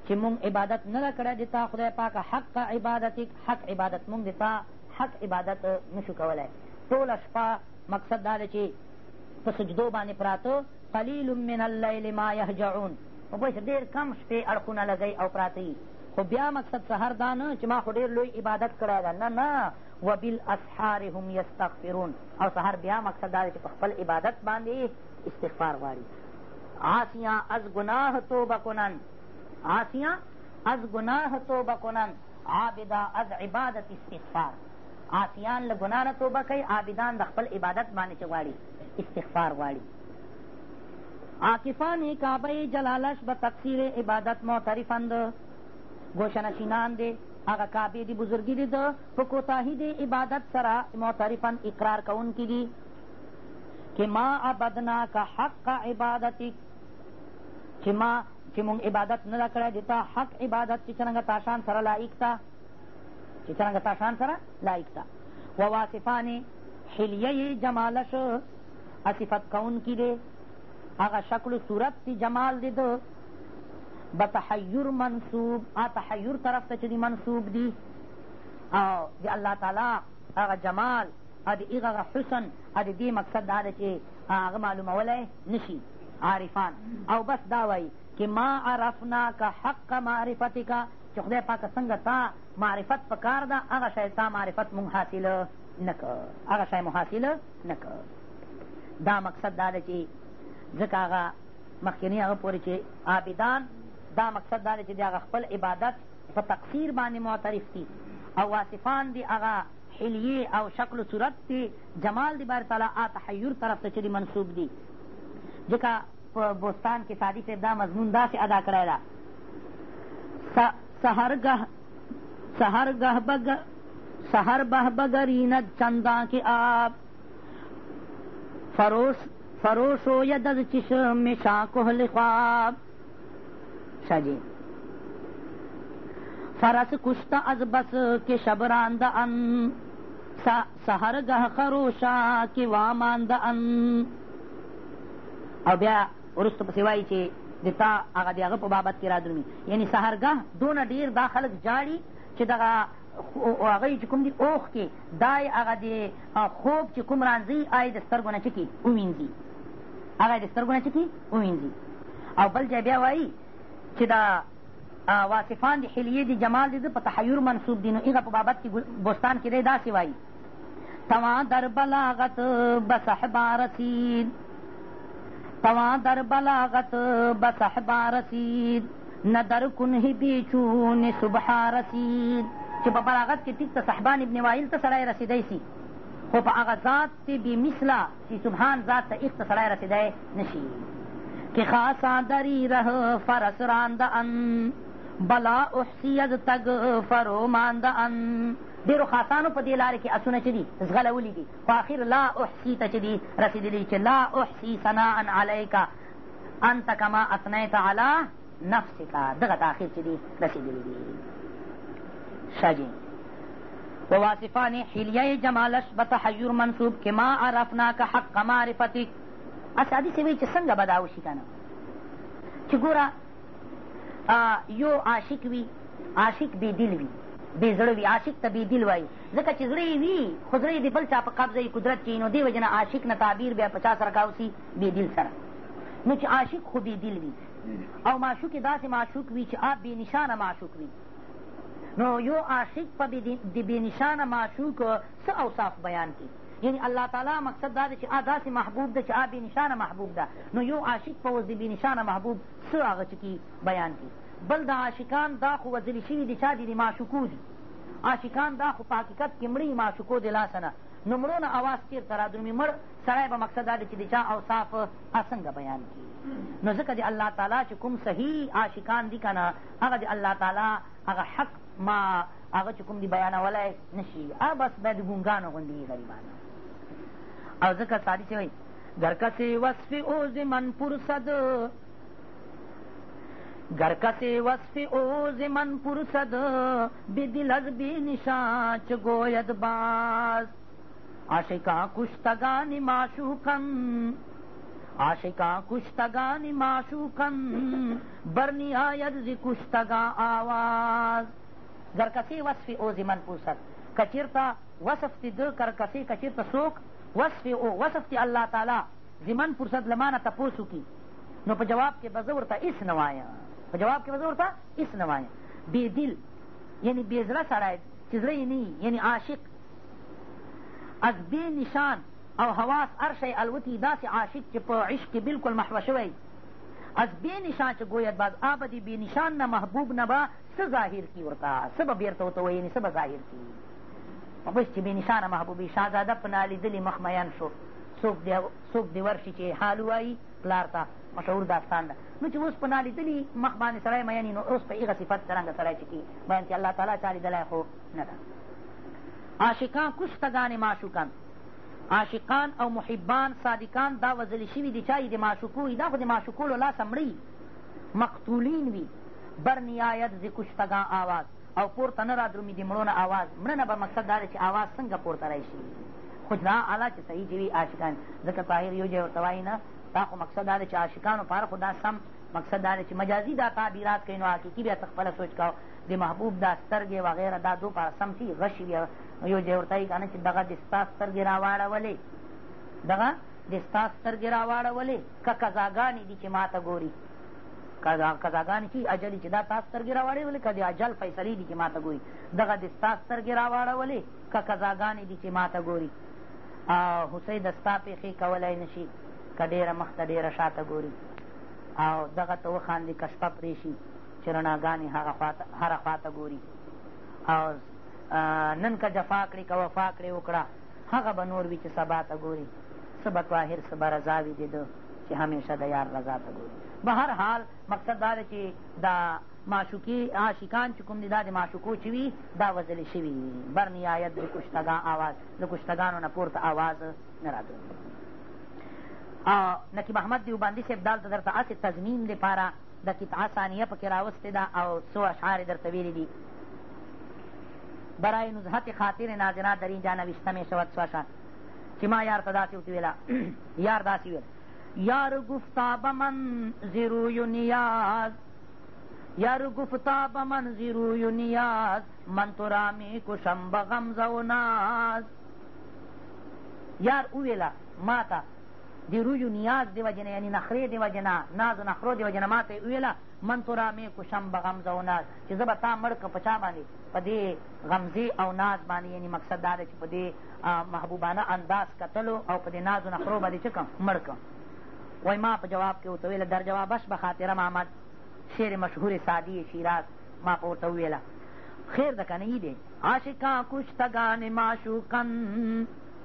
چې مونږ عبادت نه ده کړی د تا خدای پاکه حق عبادتک حق عبادت مونږ د تا حق عبادت نشو کولی ټوله شپه مقصد دا ده چې په سجدو باندې پراته قلیل من اللیل ما یهجعون نو پوه ډېر کم شپې اړخونه لګی او پراته خو بیا مقصد سحر دا نه چې ما خو ډېر لوی عبادت کړی ده نه نه وبالاسحار هم یستغفرون او سحر بیا مقصد دا دی چې په خپل عبادت باندې استغفار غواړي عاسیاں از گناه توبه کنن عاسیاں از گناه توبه کنن عابدا از عبادت استغفار عاصیان له ګناه نه توبه کوي عابدان د خپل عبادت باندې چې غواړي استغفار غواړي عاکفان کعبه جلالش به تقصیر عبادت معترفند ګوشنشینان دی هغه کعبې د بزرګي دي د په کوتاهي د عبادت سره معترفن اقرار کوونکي دي که ما عبدنا که حق عبادتک چې ما چې مونږ عبادت نه ده کړی د تا حق عبادت چې څرنګه تاشان سره لایق ته چې څرنګه ستا شان سره لایق سه و واصفانې حلیه جمالش صفت کوونکي دی هغه شکل صورت دی جمال دی ده به تحیر منصوب آ تحیر طرف ته چې دی منصوب دی او د الله تعالی هغه جمال او د هغه هغه حسن او د دې مقصد دا ده چې هغه معلومولی نشي عارفان او بس دا وایي چې ما عرفناک حق معرفتکا چې خدای پاکه څنګه تا معرفت په کار ده هغه شی تا معرفت مونږ حاصله نه کړه هغه شی مو حاصله نه کړه دا مقصد دا ده چې ځکه هغه مخکني هغه پورې چې عابدان دا مقصد دا دی چې د هغه خپل عبادت په تقصیر باندې معترف دي او واصفان دی هغه حلیې او شکل و صورت دی جمال دی بار تعالی آ تحیر طرف ته چې دی منصوب دي ځکه په بوستان کې سادي صاحب دا مضمون داسې ادا کړی ده سحرگه سحرگه بگ سحر به بگریند چنداں که آب فروش فروشوید از چشم شاکهل خواب شجی فرس کشته از بس که شب رانده ان سحرگه خروشا که وامانده ان او بیا وروسته پسې وایي چې د تا هغه د هغه په بابت کې را درومي یعنې سهرګاه دونه ډېر دا خلک جاړي چې دغه هغوی چې کوم دي اوښ کې دای هغه د خوب چې کوم رانځي هغه یې د سترګو نه چکي ووینځي هغه یې د سترګو نه چکي ووینځي او بل ځای بیا وایي چې دا واصفان د حلیې د جمال د ده په تحیر منصوب دي نو هغه په بابت کې بستان کې دی داسې وایي تواں در بلاغت بصحبا رسید تواں در بلاغت بصحبا رسید نه در کنه بیچون صبحا رسید چې په بلاغت کې ټیک ته صحبان ابن وایل ته سړی رسیدی سي خو په هغه ذات کې بې مثله چې سبحان ذات ته ایخ ته سړی رسیدی نشي که خاصا دری ره فرس رانده ان بلا احسی از تگ فرومانده ان ډېرو خاصانو په دې لارې کې اسونه چې دي ځغلولي دي خو آخر لا احصي ته چې دي رسېدلي چې لا احصي ثناء علیکا انت کما اثنیت علی نفسکا دغه تاخیر چې دي رسېدلي دي شاجي و واصفان حلیه جمالش به تحیر منصوب که ما عرفناک حق معرفتک اسادي سوی چې څنګه به دا وشي که نه چې ګوره یو عاشق وي عاشق بې دل وي بې زړه وي عاشق ته بېدل وایي ځکه چې زړه یې وي خو زړه د بل چا په قبضه یي قدرت کې نو دې وجې نه عاشق نه تعبیر بیا په چا سره کاوسي بېدل سره نو چې عاشق خو بېدل وي او معشوق یې داسې معشوق وي چې آپ بې نشانه معشوق وي نو یو عاشق په د بې نشانه معشوق څه اوصاف بیان کړي یعنی الله تعالی مقصد دا دی چې آ داسې محبوب ده چې آ بې نشانه محبوب ده نو یو عاشق په وځ د بې نشانه محبوب څه هغه چې بیان کړي بل د عاشقان دا خو وزلی شوي دي چا دي دي معشوقو دي عاشقان دا خو په حقیقت کې مړي معشوقو د لاسه نه نو مړو نه اواز چېرته رادرومي مړ سړی به مقصد دا دی چې د چا اوصاف څنګه بیان کړي نو ځکه د الله تعالی چې کوم صحیح عاشقان دي که نه هغه د الله تعالی هغه حق ما هغه چې کوم دي بیانولی نه شي هغه بس به د ګونګانو غوندې غریبانه او ځکه سادي چې وایي گر کسی وصف اوز من پرسد گر کسی وصف او زمن پرسد بی دل از بی نشان چگوید باز عاشقا کشتگانی معشوقن عاشقا کشتگانی معشوقن برنی آید زی کشتگا آواز گر کسی وصف او زمن پرسد کچرتا وصف تی دو کر کسی کچرتا سوک وصف او وصف تی اللہ تعالی زمن پرسد لمانه تپوسو کی نو په جواب کې به زه ورته هېڅ نه وایم په جواب کې به زه ورته هېڅ نه وایم بېدل یعنې بې زړه سړی چې زړه یې نه یعنې عاشق از بې نشان او حواس هر شی الوتي داسې عاشق چې په عشق کې بلکل محوه شوی از بې نشان چې ګوید باز آبدې بې نشان نه محبوب نه به څه ظاهر کي ورته څه به بېرته ورته ویې یعنې څه به ظاهر کي بس چې بې نشانه محبوبې شهزاده په نالیدلي مخمین شو څوک دې ورشي چې حال ووایي پلار ته مشهور داستان ده نو چې اوس په نالیدلي مخ باندې سړی میني نو اوس په هغه صفت څرنګه سړی چې کي بیان چې الله تعالی چا لیدلی خو نه ده عاشقان کشتګانې معشوقان عاشقان او محبان صادقان دا وزلی شوي دي چا یې د معشوقو دا خو د معشوقولو لاسه مړي مقتولین وي برنیایت ز کشتګان آواز او پورته نه را درومي د مړو نه آواز مړه نه به مقصد دا دی چې آواز څنګه پورته راشي خو دا اعلی چې صحیح چې وي عاشقان ځکه طاهر یو ځای ورته وایي نه تا خو مقصد دا دی چې عاشقانو پاره خو دا سم مقصد دا دی چې مجازي دا تعبیرات کوي نو حقیقي بیا ته خپله سوچ کوه د محبوب دا سترګې وغیره دا دو پاره سم شي غشي بیا یو ځای ورته وایي که نه چې دغه د ستا سترګې را واړولې دغه د ستا سترګې را واړولې که قضاګانې دي چې ما ته ګوري قضاګانې چې اجل چې دا تا سترګې را واړولې که د اجل فیصلې دي چې ما ته ګوري دغه د ستا سترګې را واړولې که قضاګانې دي چې ما ته ګوري هوسۍ د ستا پېښې کولی نه شي که ډېره مخته ډېره شاته ګوري او دغه ته وخاندي که شپه پرې شي چې رڼاګانې هره خواته ګوري او نن که جفا کړې که وفا کړې وکړه هغه به نور وي چې سبا ته ګوري څه به طاهر څه به رضا وي د ده چې همیشه د یار رضا ته ګوري به هر حال مقصد دا ده چې دا معشوقي عاشقان چې کوم دي دا د معشوقو چې وي دا وزلی شوي وي برنیایت د کشتګان آواز د کشتګانو نه پورته آواز نه راځي نقی محمد دیوبندي صاحب دالته درته هسې تضمیم دپاره د کتعه ثانیه پکې راوستې ده او څو اشعار یې درته ویلي دي برای نزهت خاطر ناظره در اینجا نوشته می شود څو اشعار چې ما یار ته داسې ورته ویله یار داسې ویل یار گفتا به من زیروی نیاز یار گفتا به من زیروی نیاز من تو را می کشم به غمزه و ناز یار وویله ما ته د رویو نیاز دی وجنه یعنی نخرې دی وجنه ناز و نخرو دی وجنه ما ته یې وویله من تو را مې کشم به غمزه و ناز چې زه به تا مړ کړم په چا باندې په دې غمزې او ناز باندې یعنی مقصد دا دی چې په دې محبوبانه انداز کتلو او په دې ناز و نخرو باندې چې کړم مړ کړم وایي ما په جواب کې ورته وویله در جوابش به خاطرم آمد شعر مشهور سعدی شیراز ما په ورته وویله خیر ده که نه دی عاشقا کشتگان معشوقن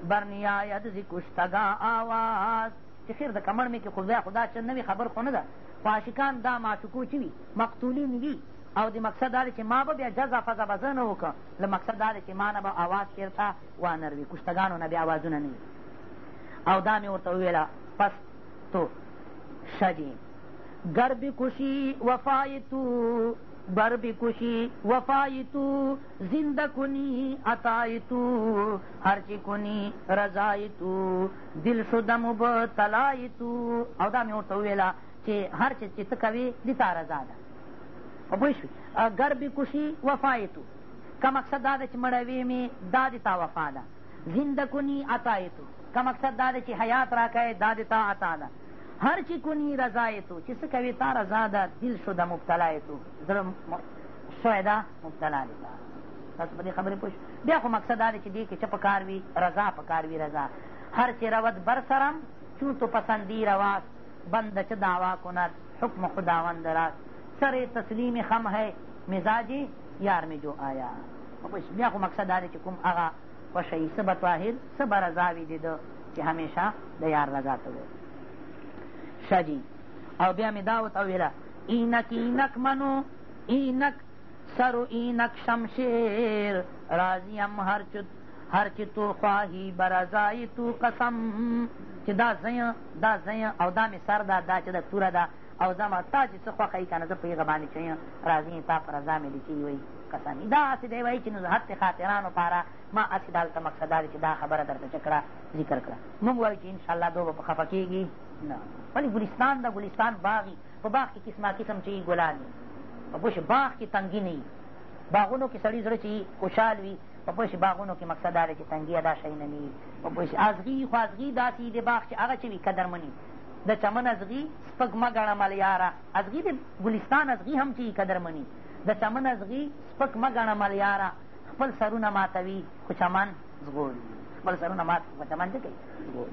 برنیایت زی کشتگا آواز چې خیر د کمړ مې کې خدای خدا چې نوې خبر خو نه ده خو عاشقان دا معشوقو چې وي مقتولین وي او د مقصد دا چې ما به بیا جزا فضا به زه نه وکړم له مقصد دا چې ما نه به اواز چېرته وانه روي کشتګانو نه بیا اوازونه نه او دا مې ورته وویله پس تو شجیم گر بکشی وفای تو بر بکشی وفائی تو زندہ کنی عطائی تو ہر چی کنی رضائی تو دل شدم بطلائی تو او دا میں اورتا ویلا چې هر چی چی تکوی دیتا رضا دا او بوشوی گر بکشی وفائی تو کم اقصد دا دا چی مڑوی می دا دیتا وفا دا زندہ کنی عطائی تو کم اقصد دا دا چی حیات راکای دا دیتا عطا دا هر چی کنی رضای تو چې څه کوې تا رضا ده دل شده مبتلای تو زړه شوی ده مبتلا دی تاسو په دې خبرې پوه بیا خو مقصد دا دی چې دې کې څه پکار وي رضا پکار وي رضا هر چه رود بر سرم چون تو پسندی رواس بند چه دعوا کند حکم خداوند راست سر تسلیم خم ہے مزاجی یار میں جو آیا بیا خو مقصد دا دی چې کوم هغه وشی څه به طاهر څه به رضا وي د ده چې همیشه د یار رضا ته ریشه دي او بیا مې دا ورته ویله اینک اینک منو اینک سر و اینک شمشیر راضیم هر چی تو خواهی برازای تو قسم چې دا زیه دا زیه او دا مې سر ده دا چې د توره ده او زما تا چې څه خوښوي که نه زه په هغه باندې چې یم راځي یم تا په رضا مې لیکلي وایي قسم دا هسې دی وایي چې نزهت خاطرانو پاره ما هسې دلته مقصد دا دی چې دا خبره درته چې کړه ذکر کړه موږ وایو چې انشاءالله دو به په خفه کېږي نه ولی ګلستان ده ګلستان باغ په باغ کې قسمه قسم چې ګلان وي په بش باغ کې تنګي نه باغونو کې سړي زړه چې خوشحال وي په پوهې باغونو کې مقصد دا چې تنګي ادا شی نه وي په پوهې ازغي خو ازغي داسې د باغ چې هغه چې وي قدر مني د چمن ازغي سپږ مه ګڼه مل یاره ازغي د ګلستان ازغي هم چې قدر مني د چمن ازغي سپږ مه ګڼه مل یاره خپل سرونه ماتوي خو چمن ژغوري خپل سرونه مات خو چمن څه کوي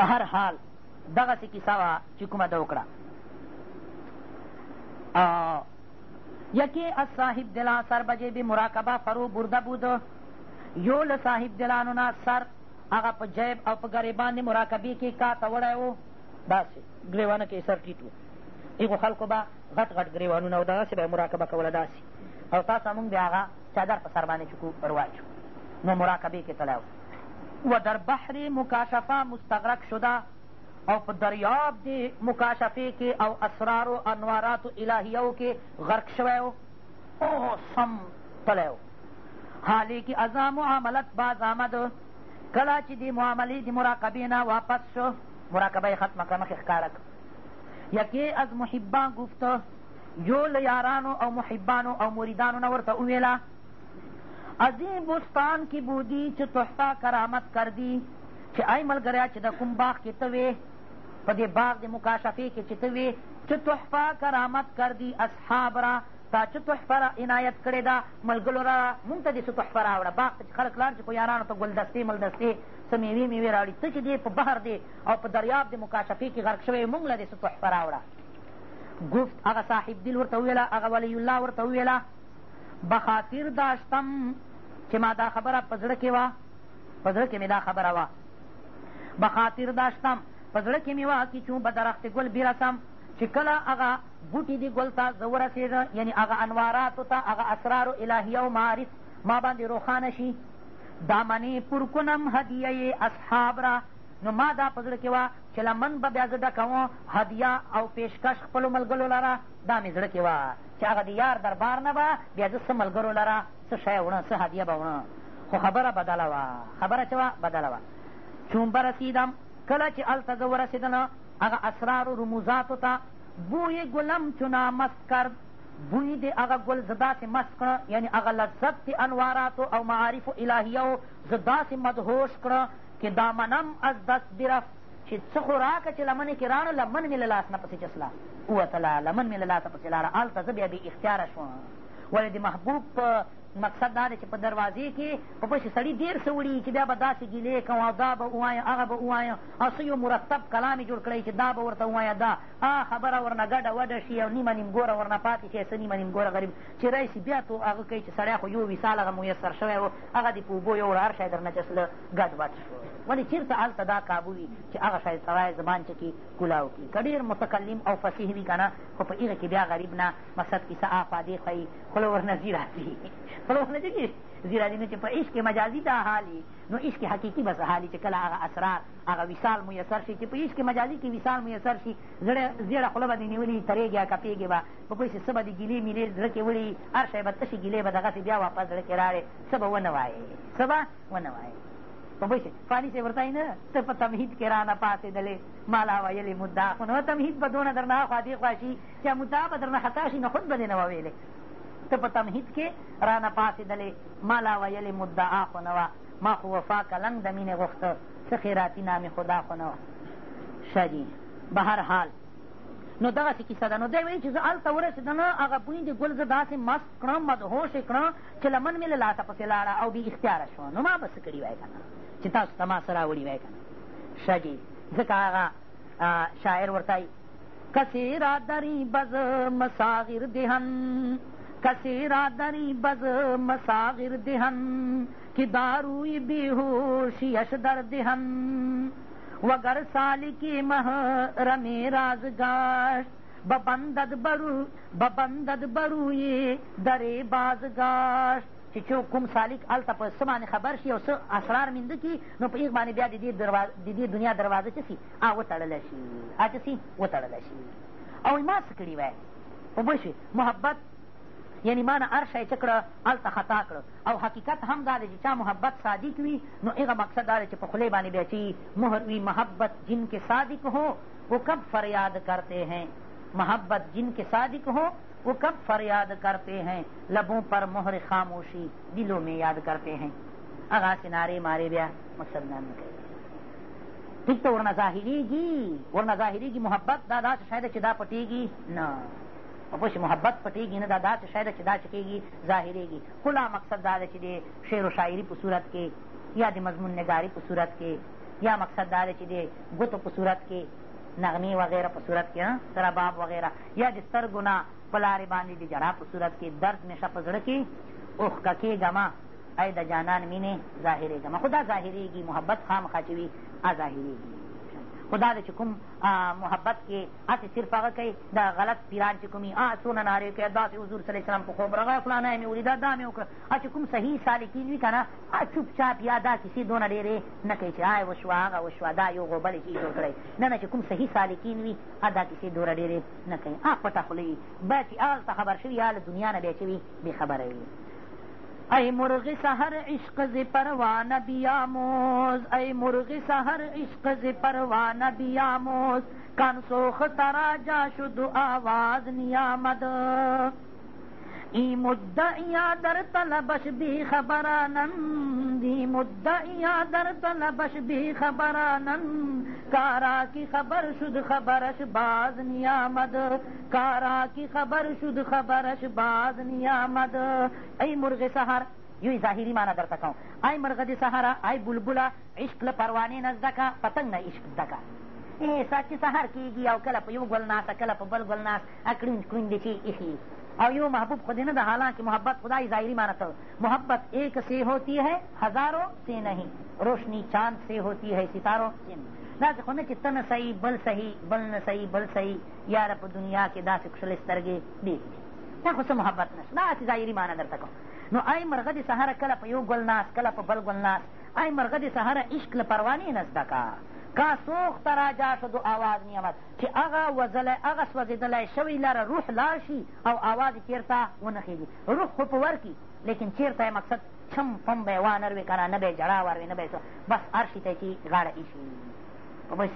بهر حال دغسې کیسه وه چې کومه ده وکړه یکی از صاحب دلا سر بجې به مراقبه فرو برده بود یو له صاحب دلانو نه سر هغه په جیب او په ګریبان د مراقبې کې کاته وړی و داسې ګریوانه کې سر ټیټ و هغو خلکو به غټ غټ ګریوانونه او دغسې به مراقبه کوله داسې او تاسو مونږ د هغه چادر په سر باندې چکو رواچو نو مراقبې کې تلی و و در بحر مکاشفه مستغرق شده او په دریاب د مکاشفې کې او اسرارو انواراتو الهیو کې غرق شوی و او سم تلی و حالې کې ازا معاملت باز آمد کله چې د معاملې د مراقبې نه واپس شو مراقبه یې ختمه کړه مخې ښکاره یکی از محبان گفته جو له یارانو او محبانو او مریدانو نه ورته وویله از این بستان کې بودی چې تحفه کرامت کردی چې ای ملګریا چې د کوم باغ کې ته په دې باب د مکاشفې کې چې ته وې چې تحفه کرامت کردي اصحاب را تا چې تحفه را عنایت کړې ده ملګرو را موږ ته دې څه تحفه راوړه باغ ته چې خلک لاړ چې په یارانو ته ګلدستې ملدستې څه مېوې مېوې راوړي ته چې دې په بحر دې او په دریاب د مکاشفې کې غرق شوی موږ له دې څه تحفه راوړه گفت هغه صاحب دل ورته وویله هغه ولی الله ورته وویله بخاطر داشتم چې ما دا خبره په زړه کې وه په زړه کې مې دا خبره وه بخاطر داشتم په زړه کې مې واکي چون به درخت ګل بیرسم چې کله هغه بوټي دي ګل ته زه ورسېږه یعنی هغه انواراتو ته هغه اسرارو الهیه او معارف ما باندې روښانه شي دامنې پر کونم هدیه اصحاب را نو ما دا په زړه کې وه چې لمن به بیا زه ډکوم هدیه او پیشکش خپلو ملګرو لره دا مې زړه کې وه چې هغه د یار دربار نه به بیا زه څه ملګرو لره څه شی وړه څه هدیه به وړه خو خبره بدله وه خبره چې وه بدله وه چون به رسېدم کله چې هلته زه ورسېدم هغه اسرارو رموزاتو ته بوی گلم چنا مست کرد بوی د هغه ګل زه داسې مست کړه یعنی هغه لذت د انواراتو او معارفو الهیو زه داسې مدهوش کړه که دامنم از دست برفت چې څه خو راکړه چې لمنې کې راڼه لمن مې له لاس نه پسې چسله ووتله لمن مې له لاسه پسې لاړه هلته زه بیا بې اختیاره شوم ولې د محبوب په مقصد دا دی چې په دروازې کې په پسې سړي ډېر څه وړي چې بیا به داسې ګیلې کوم او دا به ووایم هغه به ووایم او څه یو مرتب کلام یې جوړ کړی چې دا به ورته ووایم دا آ خبره ورنه ګډه وډه شي او نیمه نیمګوره ورنه پاتې شي څه نیمه نیمګوره غریب چې راشي بیا تو هغه کوي چې سړی خو یو وصال هغه میسر شوی و هغه دې په اوبو یوړه هر شی درنه چې سله ګډوډ شو ولې چېرته هلته دا کابو وي چې هغه شی سړی زبان چې کې کولاو کړي که ډېر متکلم او فصیح وي که نه خو په هغه کې بیا غریب نه مقصد کیسه آفادې ښایي خوله ورنه ځي راځي خلاص نه کېږي زیرا دې نه چې په عشق مجازي دا حالي نو عشق حقیقي بس حالي چې کله هغه اسرار هغه وصال میسر شي چې په عشق مجازي کې وصال میسر شي زړه زیړه خوله به دې نیولي ترېږي کپېږي به په پسې څه به دې ګیلې میلې زړه کې وړي هر شی به تشې ګیلې به دغسې بیا واپس زړه کې راړې څه به ونه وایې څه به ونه وایې پوه شي فاني صاحب ورته نه ته په تمهید کې رانه پاڅېدلې ما لا ویلې مدعا خو نو تمهید به دونه درنه خوا دې خوا شي چې مدعا به درنه خطا شي نو خود به دې نه وویلې ته په تمهید کې رانه پاڅېدلې ما لا ویلې مدعا خو نه وه ما خو وفا کلنګ د مینې غوښته څه خیراتي نامې خدا خو نه وه ښه به هر حال نو دغسې کیسه ده نو دی ویلي چې زه هلته ورسېدم هغه بویندې ګل زه داسې مست کړم مدهوش یې کړم چې لمن مې له لاته پسې لاړه او بې اختیاره شوه نو ما به څه کړي وای که نه چې تاسو ته ما څه راوړي وای که نه ښه جي ځکه هغه شاعر ورته کسی را دری بز مساغر دهن کسی را دری بز مساغر دهن که داروی بیهوشیش در دهن وگر سالکی محرم رازگشت ببندد برو ببندد بروی در بازگشت چې څوک کوم سالک هلته په څه باندې خبر شي او څه اسرار مینده کړي نو په هغې باندې بیا د دې د دې دنیا دروازه څه شي هغه وتړله شي هغه څه شي وتړله شي او ما څه کړي وای پوه محبت یعنی ما نه هر شی چې کړه هلته خطا کړه او حقیقت هم دا دی چې چا محبت صادق وي نو هغه مقصد دا دی چې په خولې باندې بیا چې مهر وي محبت جن کې صادق ہو وہ کب فریاد کرتے ہیں محبت جن کے صادق ہو وہ کب فریاد کرتے ہیں لبوں پر مہر خاموشی دلوں میں یاد کرتے ہیں اغا سنارے مارے بیا مسلمان کرے ٹھیک تو ورنہ ظاہری گی ورنہ ظاہری گی محبت دادا شاید چدا پٹے گی نہ اوس محبت پټېږي نه دا داسې شی ده چې دا چې کېږي ظاهرېږي کلا مقصد دا ده چې د شعر و شاعري په صورت کې یا د مضمون نگاري په صورت کې یا مقصد دا ده چې د ګوتو په صورت کې نغمې وغیره په صورت کې سراباب وغیره یا د سترګو نه په لارې باندې د جرا په صورت کې درد نشه په زړه کې اوښکه کېږمه ای د جانان مینې ظاهرېږمه خو دا ظاهرېږي محبت خامخا چې وي ظاهرېږي خو دا ده چې کوم محبت کې هسې صرف هغه کوي د غلط پیران چې کوم وي څونه نارې کوي داسې حضور صلی اسلام په خوب راغی فلانی مې ولیده دا مې وکړه چې کوم صحیح سالکین وي که نه چوپ چاپ یا دا کیسې دونه ډېرې نه کوي چې ای وشوه هغه وشوه دا یو غوبلې شي جوړ کړی نه نه چې کوم صحیح سالکین وي دا کیسې دوره ډېرې نه کوي هغه پټه خوله وي باید چې هغلته خبر شوي یا له دنیا نه بیا چې وي بې خبره وي ای مرغ سحر عشق ز پروانه بیاموز ای مرغ سحر عشق ز پروانه بیاموز کان سوخ ترا جا شد آواز نیامد ای مدعیا در طلبش بی خبرانن دی مدعیا در طلبش بی خبرانن کارا کی خبر شد خبرش باز نیامد کارا کی خبر شد خبرش باز نیامد ای مرغ سحر یوی ظاهری معنی درته کوم ای مرغ د سحره ای بلبله عشق له پروانې نه زده کړه پتنګ نه عشق زده کړه احساس چې سهار کېږي او کله په یو ګل ناست کله په بل ګل ناست کړونج کړونج دې چې ایښي और यूँ महबूब खुद नंद हालांकि मोहब्बत खुदाई ज़ाहिरी माना तो मोहब्बत एक से होती है हजारों से नहीं रोशनी चांद से होती है सितारों से ना खुद कि तन सही बल सही बल न सही बल सही यार दुनिया के दास कुशलिस्तरगे देख ना खुद मोहब्बत नस ना अति ज़ाहिरी माना दर तक نو آی مرغه د سهاره کله په یو ګل ناس کله په بل ګل ناس آی مرغه د سهاره عشق له پروانې نه زده کا سوخت را جا شد و آواز می آمد چې هغه وزلی هغه سوځېدلی شوی لره روح لاړ شي او آواز یې چېرته ونښېږي روح خو په ور کې لیکن چېرته یې مقصد چم فم به یې وانر وي که نه نه به یې جړا واروي نه به بس هر شي ته چې غاړه ایښي په پوه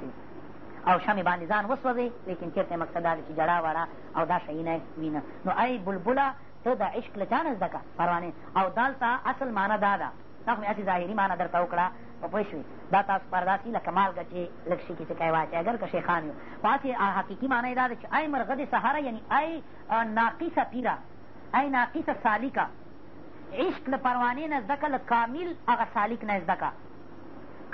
او شمې باندې ځان وسوځې لیکن چېرته یې مقصد دا دی چې جړا واره او دا شیینه وینه نو ای بلبله ته د عشق له چا نه زده کړه پروانې او دالته اصل معنه دا ده دا خو مې هسې ظاهري معنه درته وکړه په پوه شوي دا تاسو پر داسې لکه مالګه چې لږ شي کې څه کوي واچوي اګر که شیخان یو خو هسې حقیقي معنی یې دا ده چې ای مرغه د سهاره یعنې ای ناقصه پیره ای ناقصه سالکه عشق له پروانې نه زده کړه له کامل هغه سالک نه زده کړه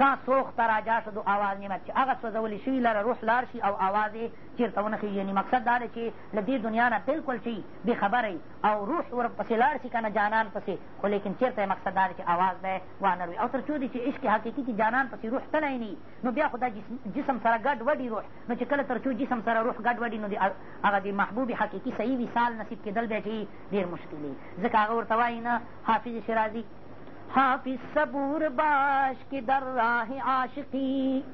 کا سوخ ته راجا شد و آواز نعمت چې هغه سوځولی شوي لره روح لاړ شي او آواز یې چېرته ونښي یعنې مقصد دا دی چې له دې دنیا نه بلکل شي بېخبره او روح ورپسې لاړ شي که نه جانان پسې خو لیکن چېرته مقصد دا دی چې آواز به وانه روي او تر څو دی چې عشق حقیقي چې جانان پسې روح تلی نه نو بیا خو دا جسم سره ګډ وډي روح نو چې کله تر څو جسم سره روح ګډ وډي نو د هغه د محبوب حقیقي صحیح وصال نصیب کېدل بیا چې ډېر مشکل وي ځکه هغه ورته وایي نه حافظ شرازي حافظ صبور باش که در راه عاشقی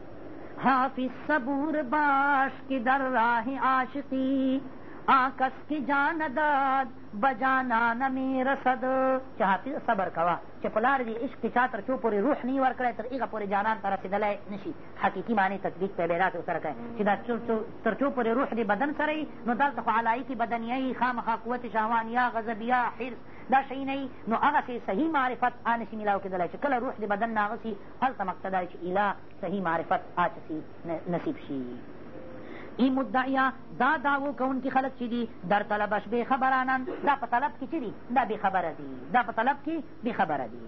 حافظ صبور باش که در راه عاشقی آکس کی جان داد بجانا نمی رسد چې حافظ صبر کوه چې پلار دې عشق چا تر څو پورې روح نه ورکړی تر هغه پورې جانان ته رسېدلی نشي حقیقي معنی تطبیق پیدا کې ورسره کوي چې دا تر څو پورې روح دې بدن سره وي نو دلته خو علایق بدنیه یي خامخا قوت شهوان یا غضب یا حرص دا شی نه وي نو هغسې صحیح معرفت هغه نشي میلاو کېدلی چې کله روح د بدن نه هغه سي هلته مقصد دا چې اله صحیح معرفت هغه نصیب شي ای مدعیا دا دعوو کوونکي خلک چې دي در طلبش بې خبرانن دا په طلب کې چې دي دا بې خبره دي دا په طلب کې بې خبره دي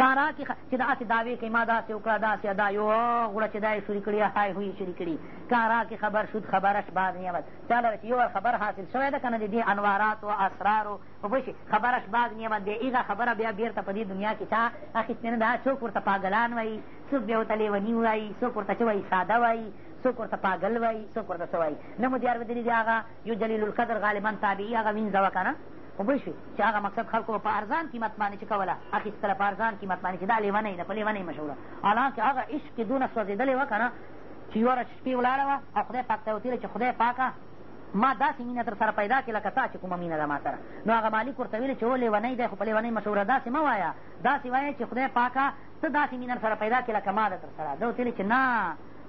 کارا کې چې داسې دعوې کوي ما داسې وکړه داسې ادا یو غوړه چې دا یې سوري کړي های هوی شوري کړي کارا کې خبر شود خبرش بعد نیمت چا لره چې یو ور خبر حاصل شوی ده که نه د دې انواراتو اسرارو په پوه شي خبرش بعد نیمت دی هغه خبره بیا بېرته په دې دنیا کې چا اخیستې نه ده څوک ورته پاګلان وایي څوک بیا ورته لیوني وایي څوک ورته څه وایي ساده وایي څوک ورته پاګل وایي څوک ورته څه وایي نه مو دې اورېدلي دي هغه یو جلیل القدر غالبا تابعي هغه وینځه وه که نه قبول شوې چې هغه مقصد خلکو په ارزان قیمت باندې چې کوله اخیستله په ارزان قیمت باندې چې دا لیونۍ ده په لیونۍ مشهوره حالانکې هغه عشق کې دونه سوځېدلې وه که نه چې یوه ورځ شپې ولاړه وه او خدای پاک ته وتیله چې خدای پاکه ما داسې مینه در سره پیدا کړې لکه تا چې کومه مینه ده ما سره نو هغه مالک ورته ویلې چې هو لیونۍ دی خو په لیونۍ مشهوره داسې مه وایه داسې وایه چې خدای پاکه ته داسې مینه سره پیدا کړې لکه ما ده در سره ده وتیلې چې نه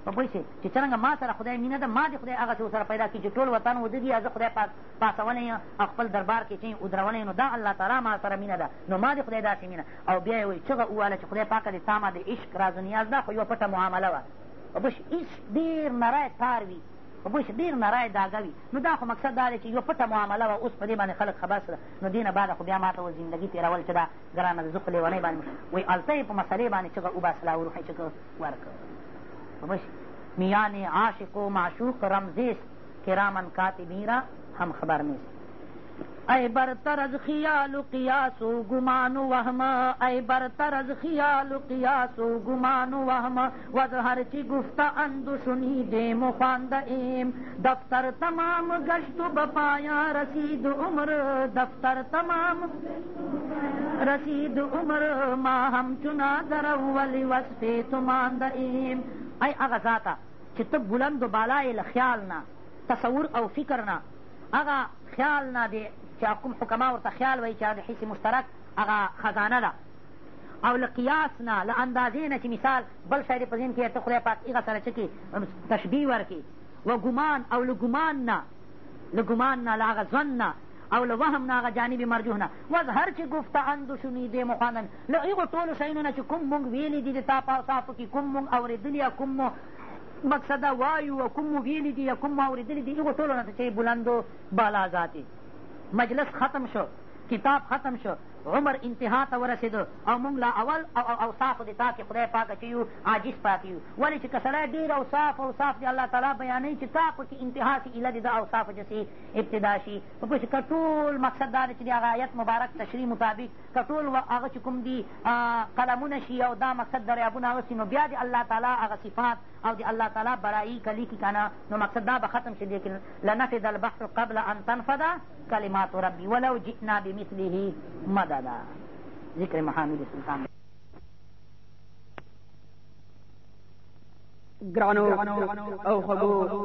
په بل شي چې څرنګه ما سره خدای مینه ده ما دې خدای هغسې ورسره پیدا کړي چې ټول وطن ودري یا زه خدای پاسولی یم او خپل دربار کې چې ودرولی نو دا الله تعالی ما سره مینه ده نو ما دې خدای داسې مینه او بیا یې وایي چغه وواله چې خدای پاکه دې تا ما د عشق راز نیاز ده خو یوه پټه معامله وه بش عشق ډېر نری تار وي بش ډېر نری داګه وي نو دا خو مقصد دا دی چې یوه پټه معامله وه اوس په دې باندې خلک خبر سره نو دې نه بعده خو بیا ما ته وه زندګي تېرول چې دا ګرانه زه خو لیونۍ باندې وایي هلته یې په مسلې باندې چغه وباسله او روحې چغه ورکړه سمش میان عاشق و معشوق رمزیست کرامن کاتبین را هم خبر نیست ای برتر از خیال و قیاس و گمان و وهم ای برتر از خیال و قیاس و گمان و وهم و از هرچی گفته اند و شنیدیم و خوانده ایم دفتر تمام گشت و به پایا رسید عمر دفتر تمام رسید عمر ما همچو نظر اولی وصف تو مانده ایم ای هغه ذاته چې ته بلند و بالای له خیال نه تصور او فکر نه هغه خیال نه دی چې کوم حکما ورته خیال وایي چې د حیث مشترک هغه خزانه ده او له قیاس نه له اندازې نه چې مثال بل شی دې په ذهن کښې ته خدای پاک هغه سره څه کړي تشبیح ورکړي و ګمان او له ګمان نه له ګمان نه له هغه ژوند نه او له وهم نه هغه جانب مرجوح نه وظهر چې ګفته اندو شنیدې مخوانن له هغو ټولو شیانو نه چې کوم مونږ ویلي دي د تا په اوصافو کې کوم مونږ اورېدلي یا کوم مقصده وایو او کوم ویلي دي یا کوم اورېدلي دي هغو ټولو نه چې بلندو بالا ذاتې مجلس ختم شو کتاب ختم شو عمر انتها ته ورسېد او موږ لا اول او اوصافو د تا کې خدای پاکه چې یو عاجز پاتې یو ولې چې که سړی ډېر اوصاف اوصاف د الله تعالی بیانوي چې تا پکې انتها سي ایله د ده اوصافو جسې ابتدا شي په پسې که ټول مقصد دا دی چې د هغه آیت مبارک تشریح مطابق که ټول هغه چې کوم دي قلمونه شي او دا مقصد دریابونه هغسې نو بیا د الله تعالی هغه صفات او د الله تعالی برایی کلی کی کنه نو مقصد دا به ختم شي لیکن لنفد البحر قبل ان تنفد کلمات ربی ولو جئنا بمثله مددا ذکر محامد سلطان ګرانو او خبو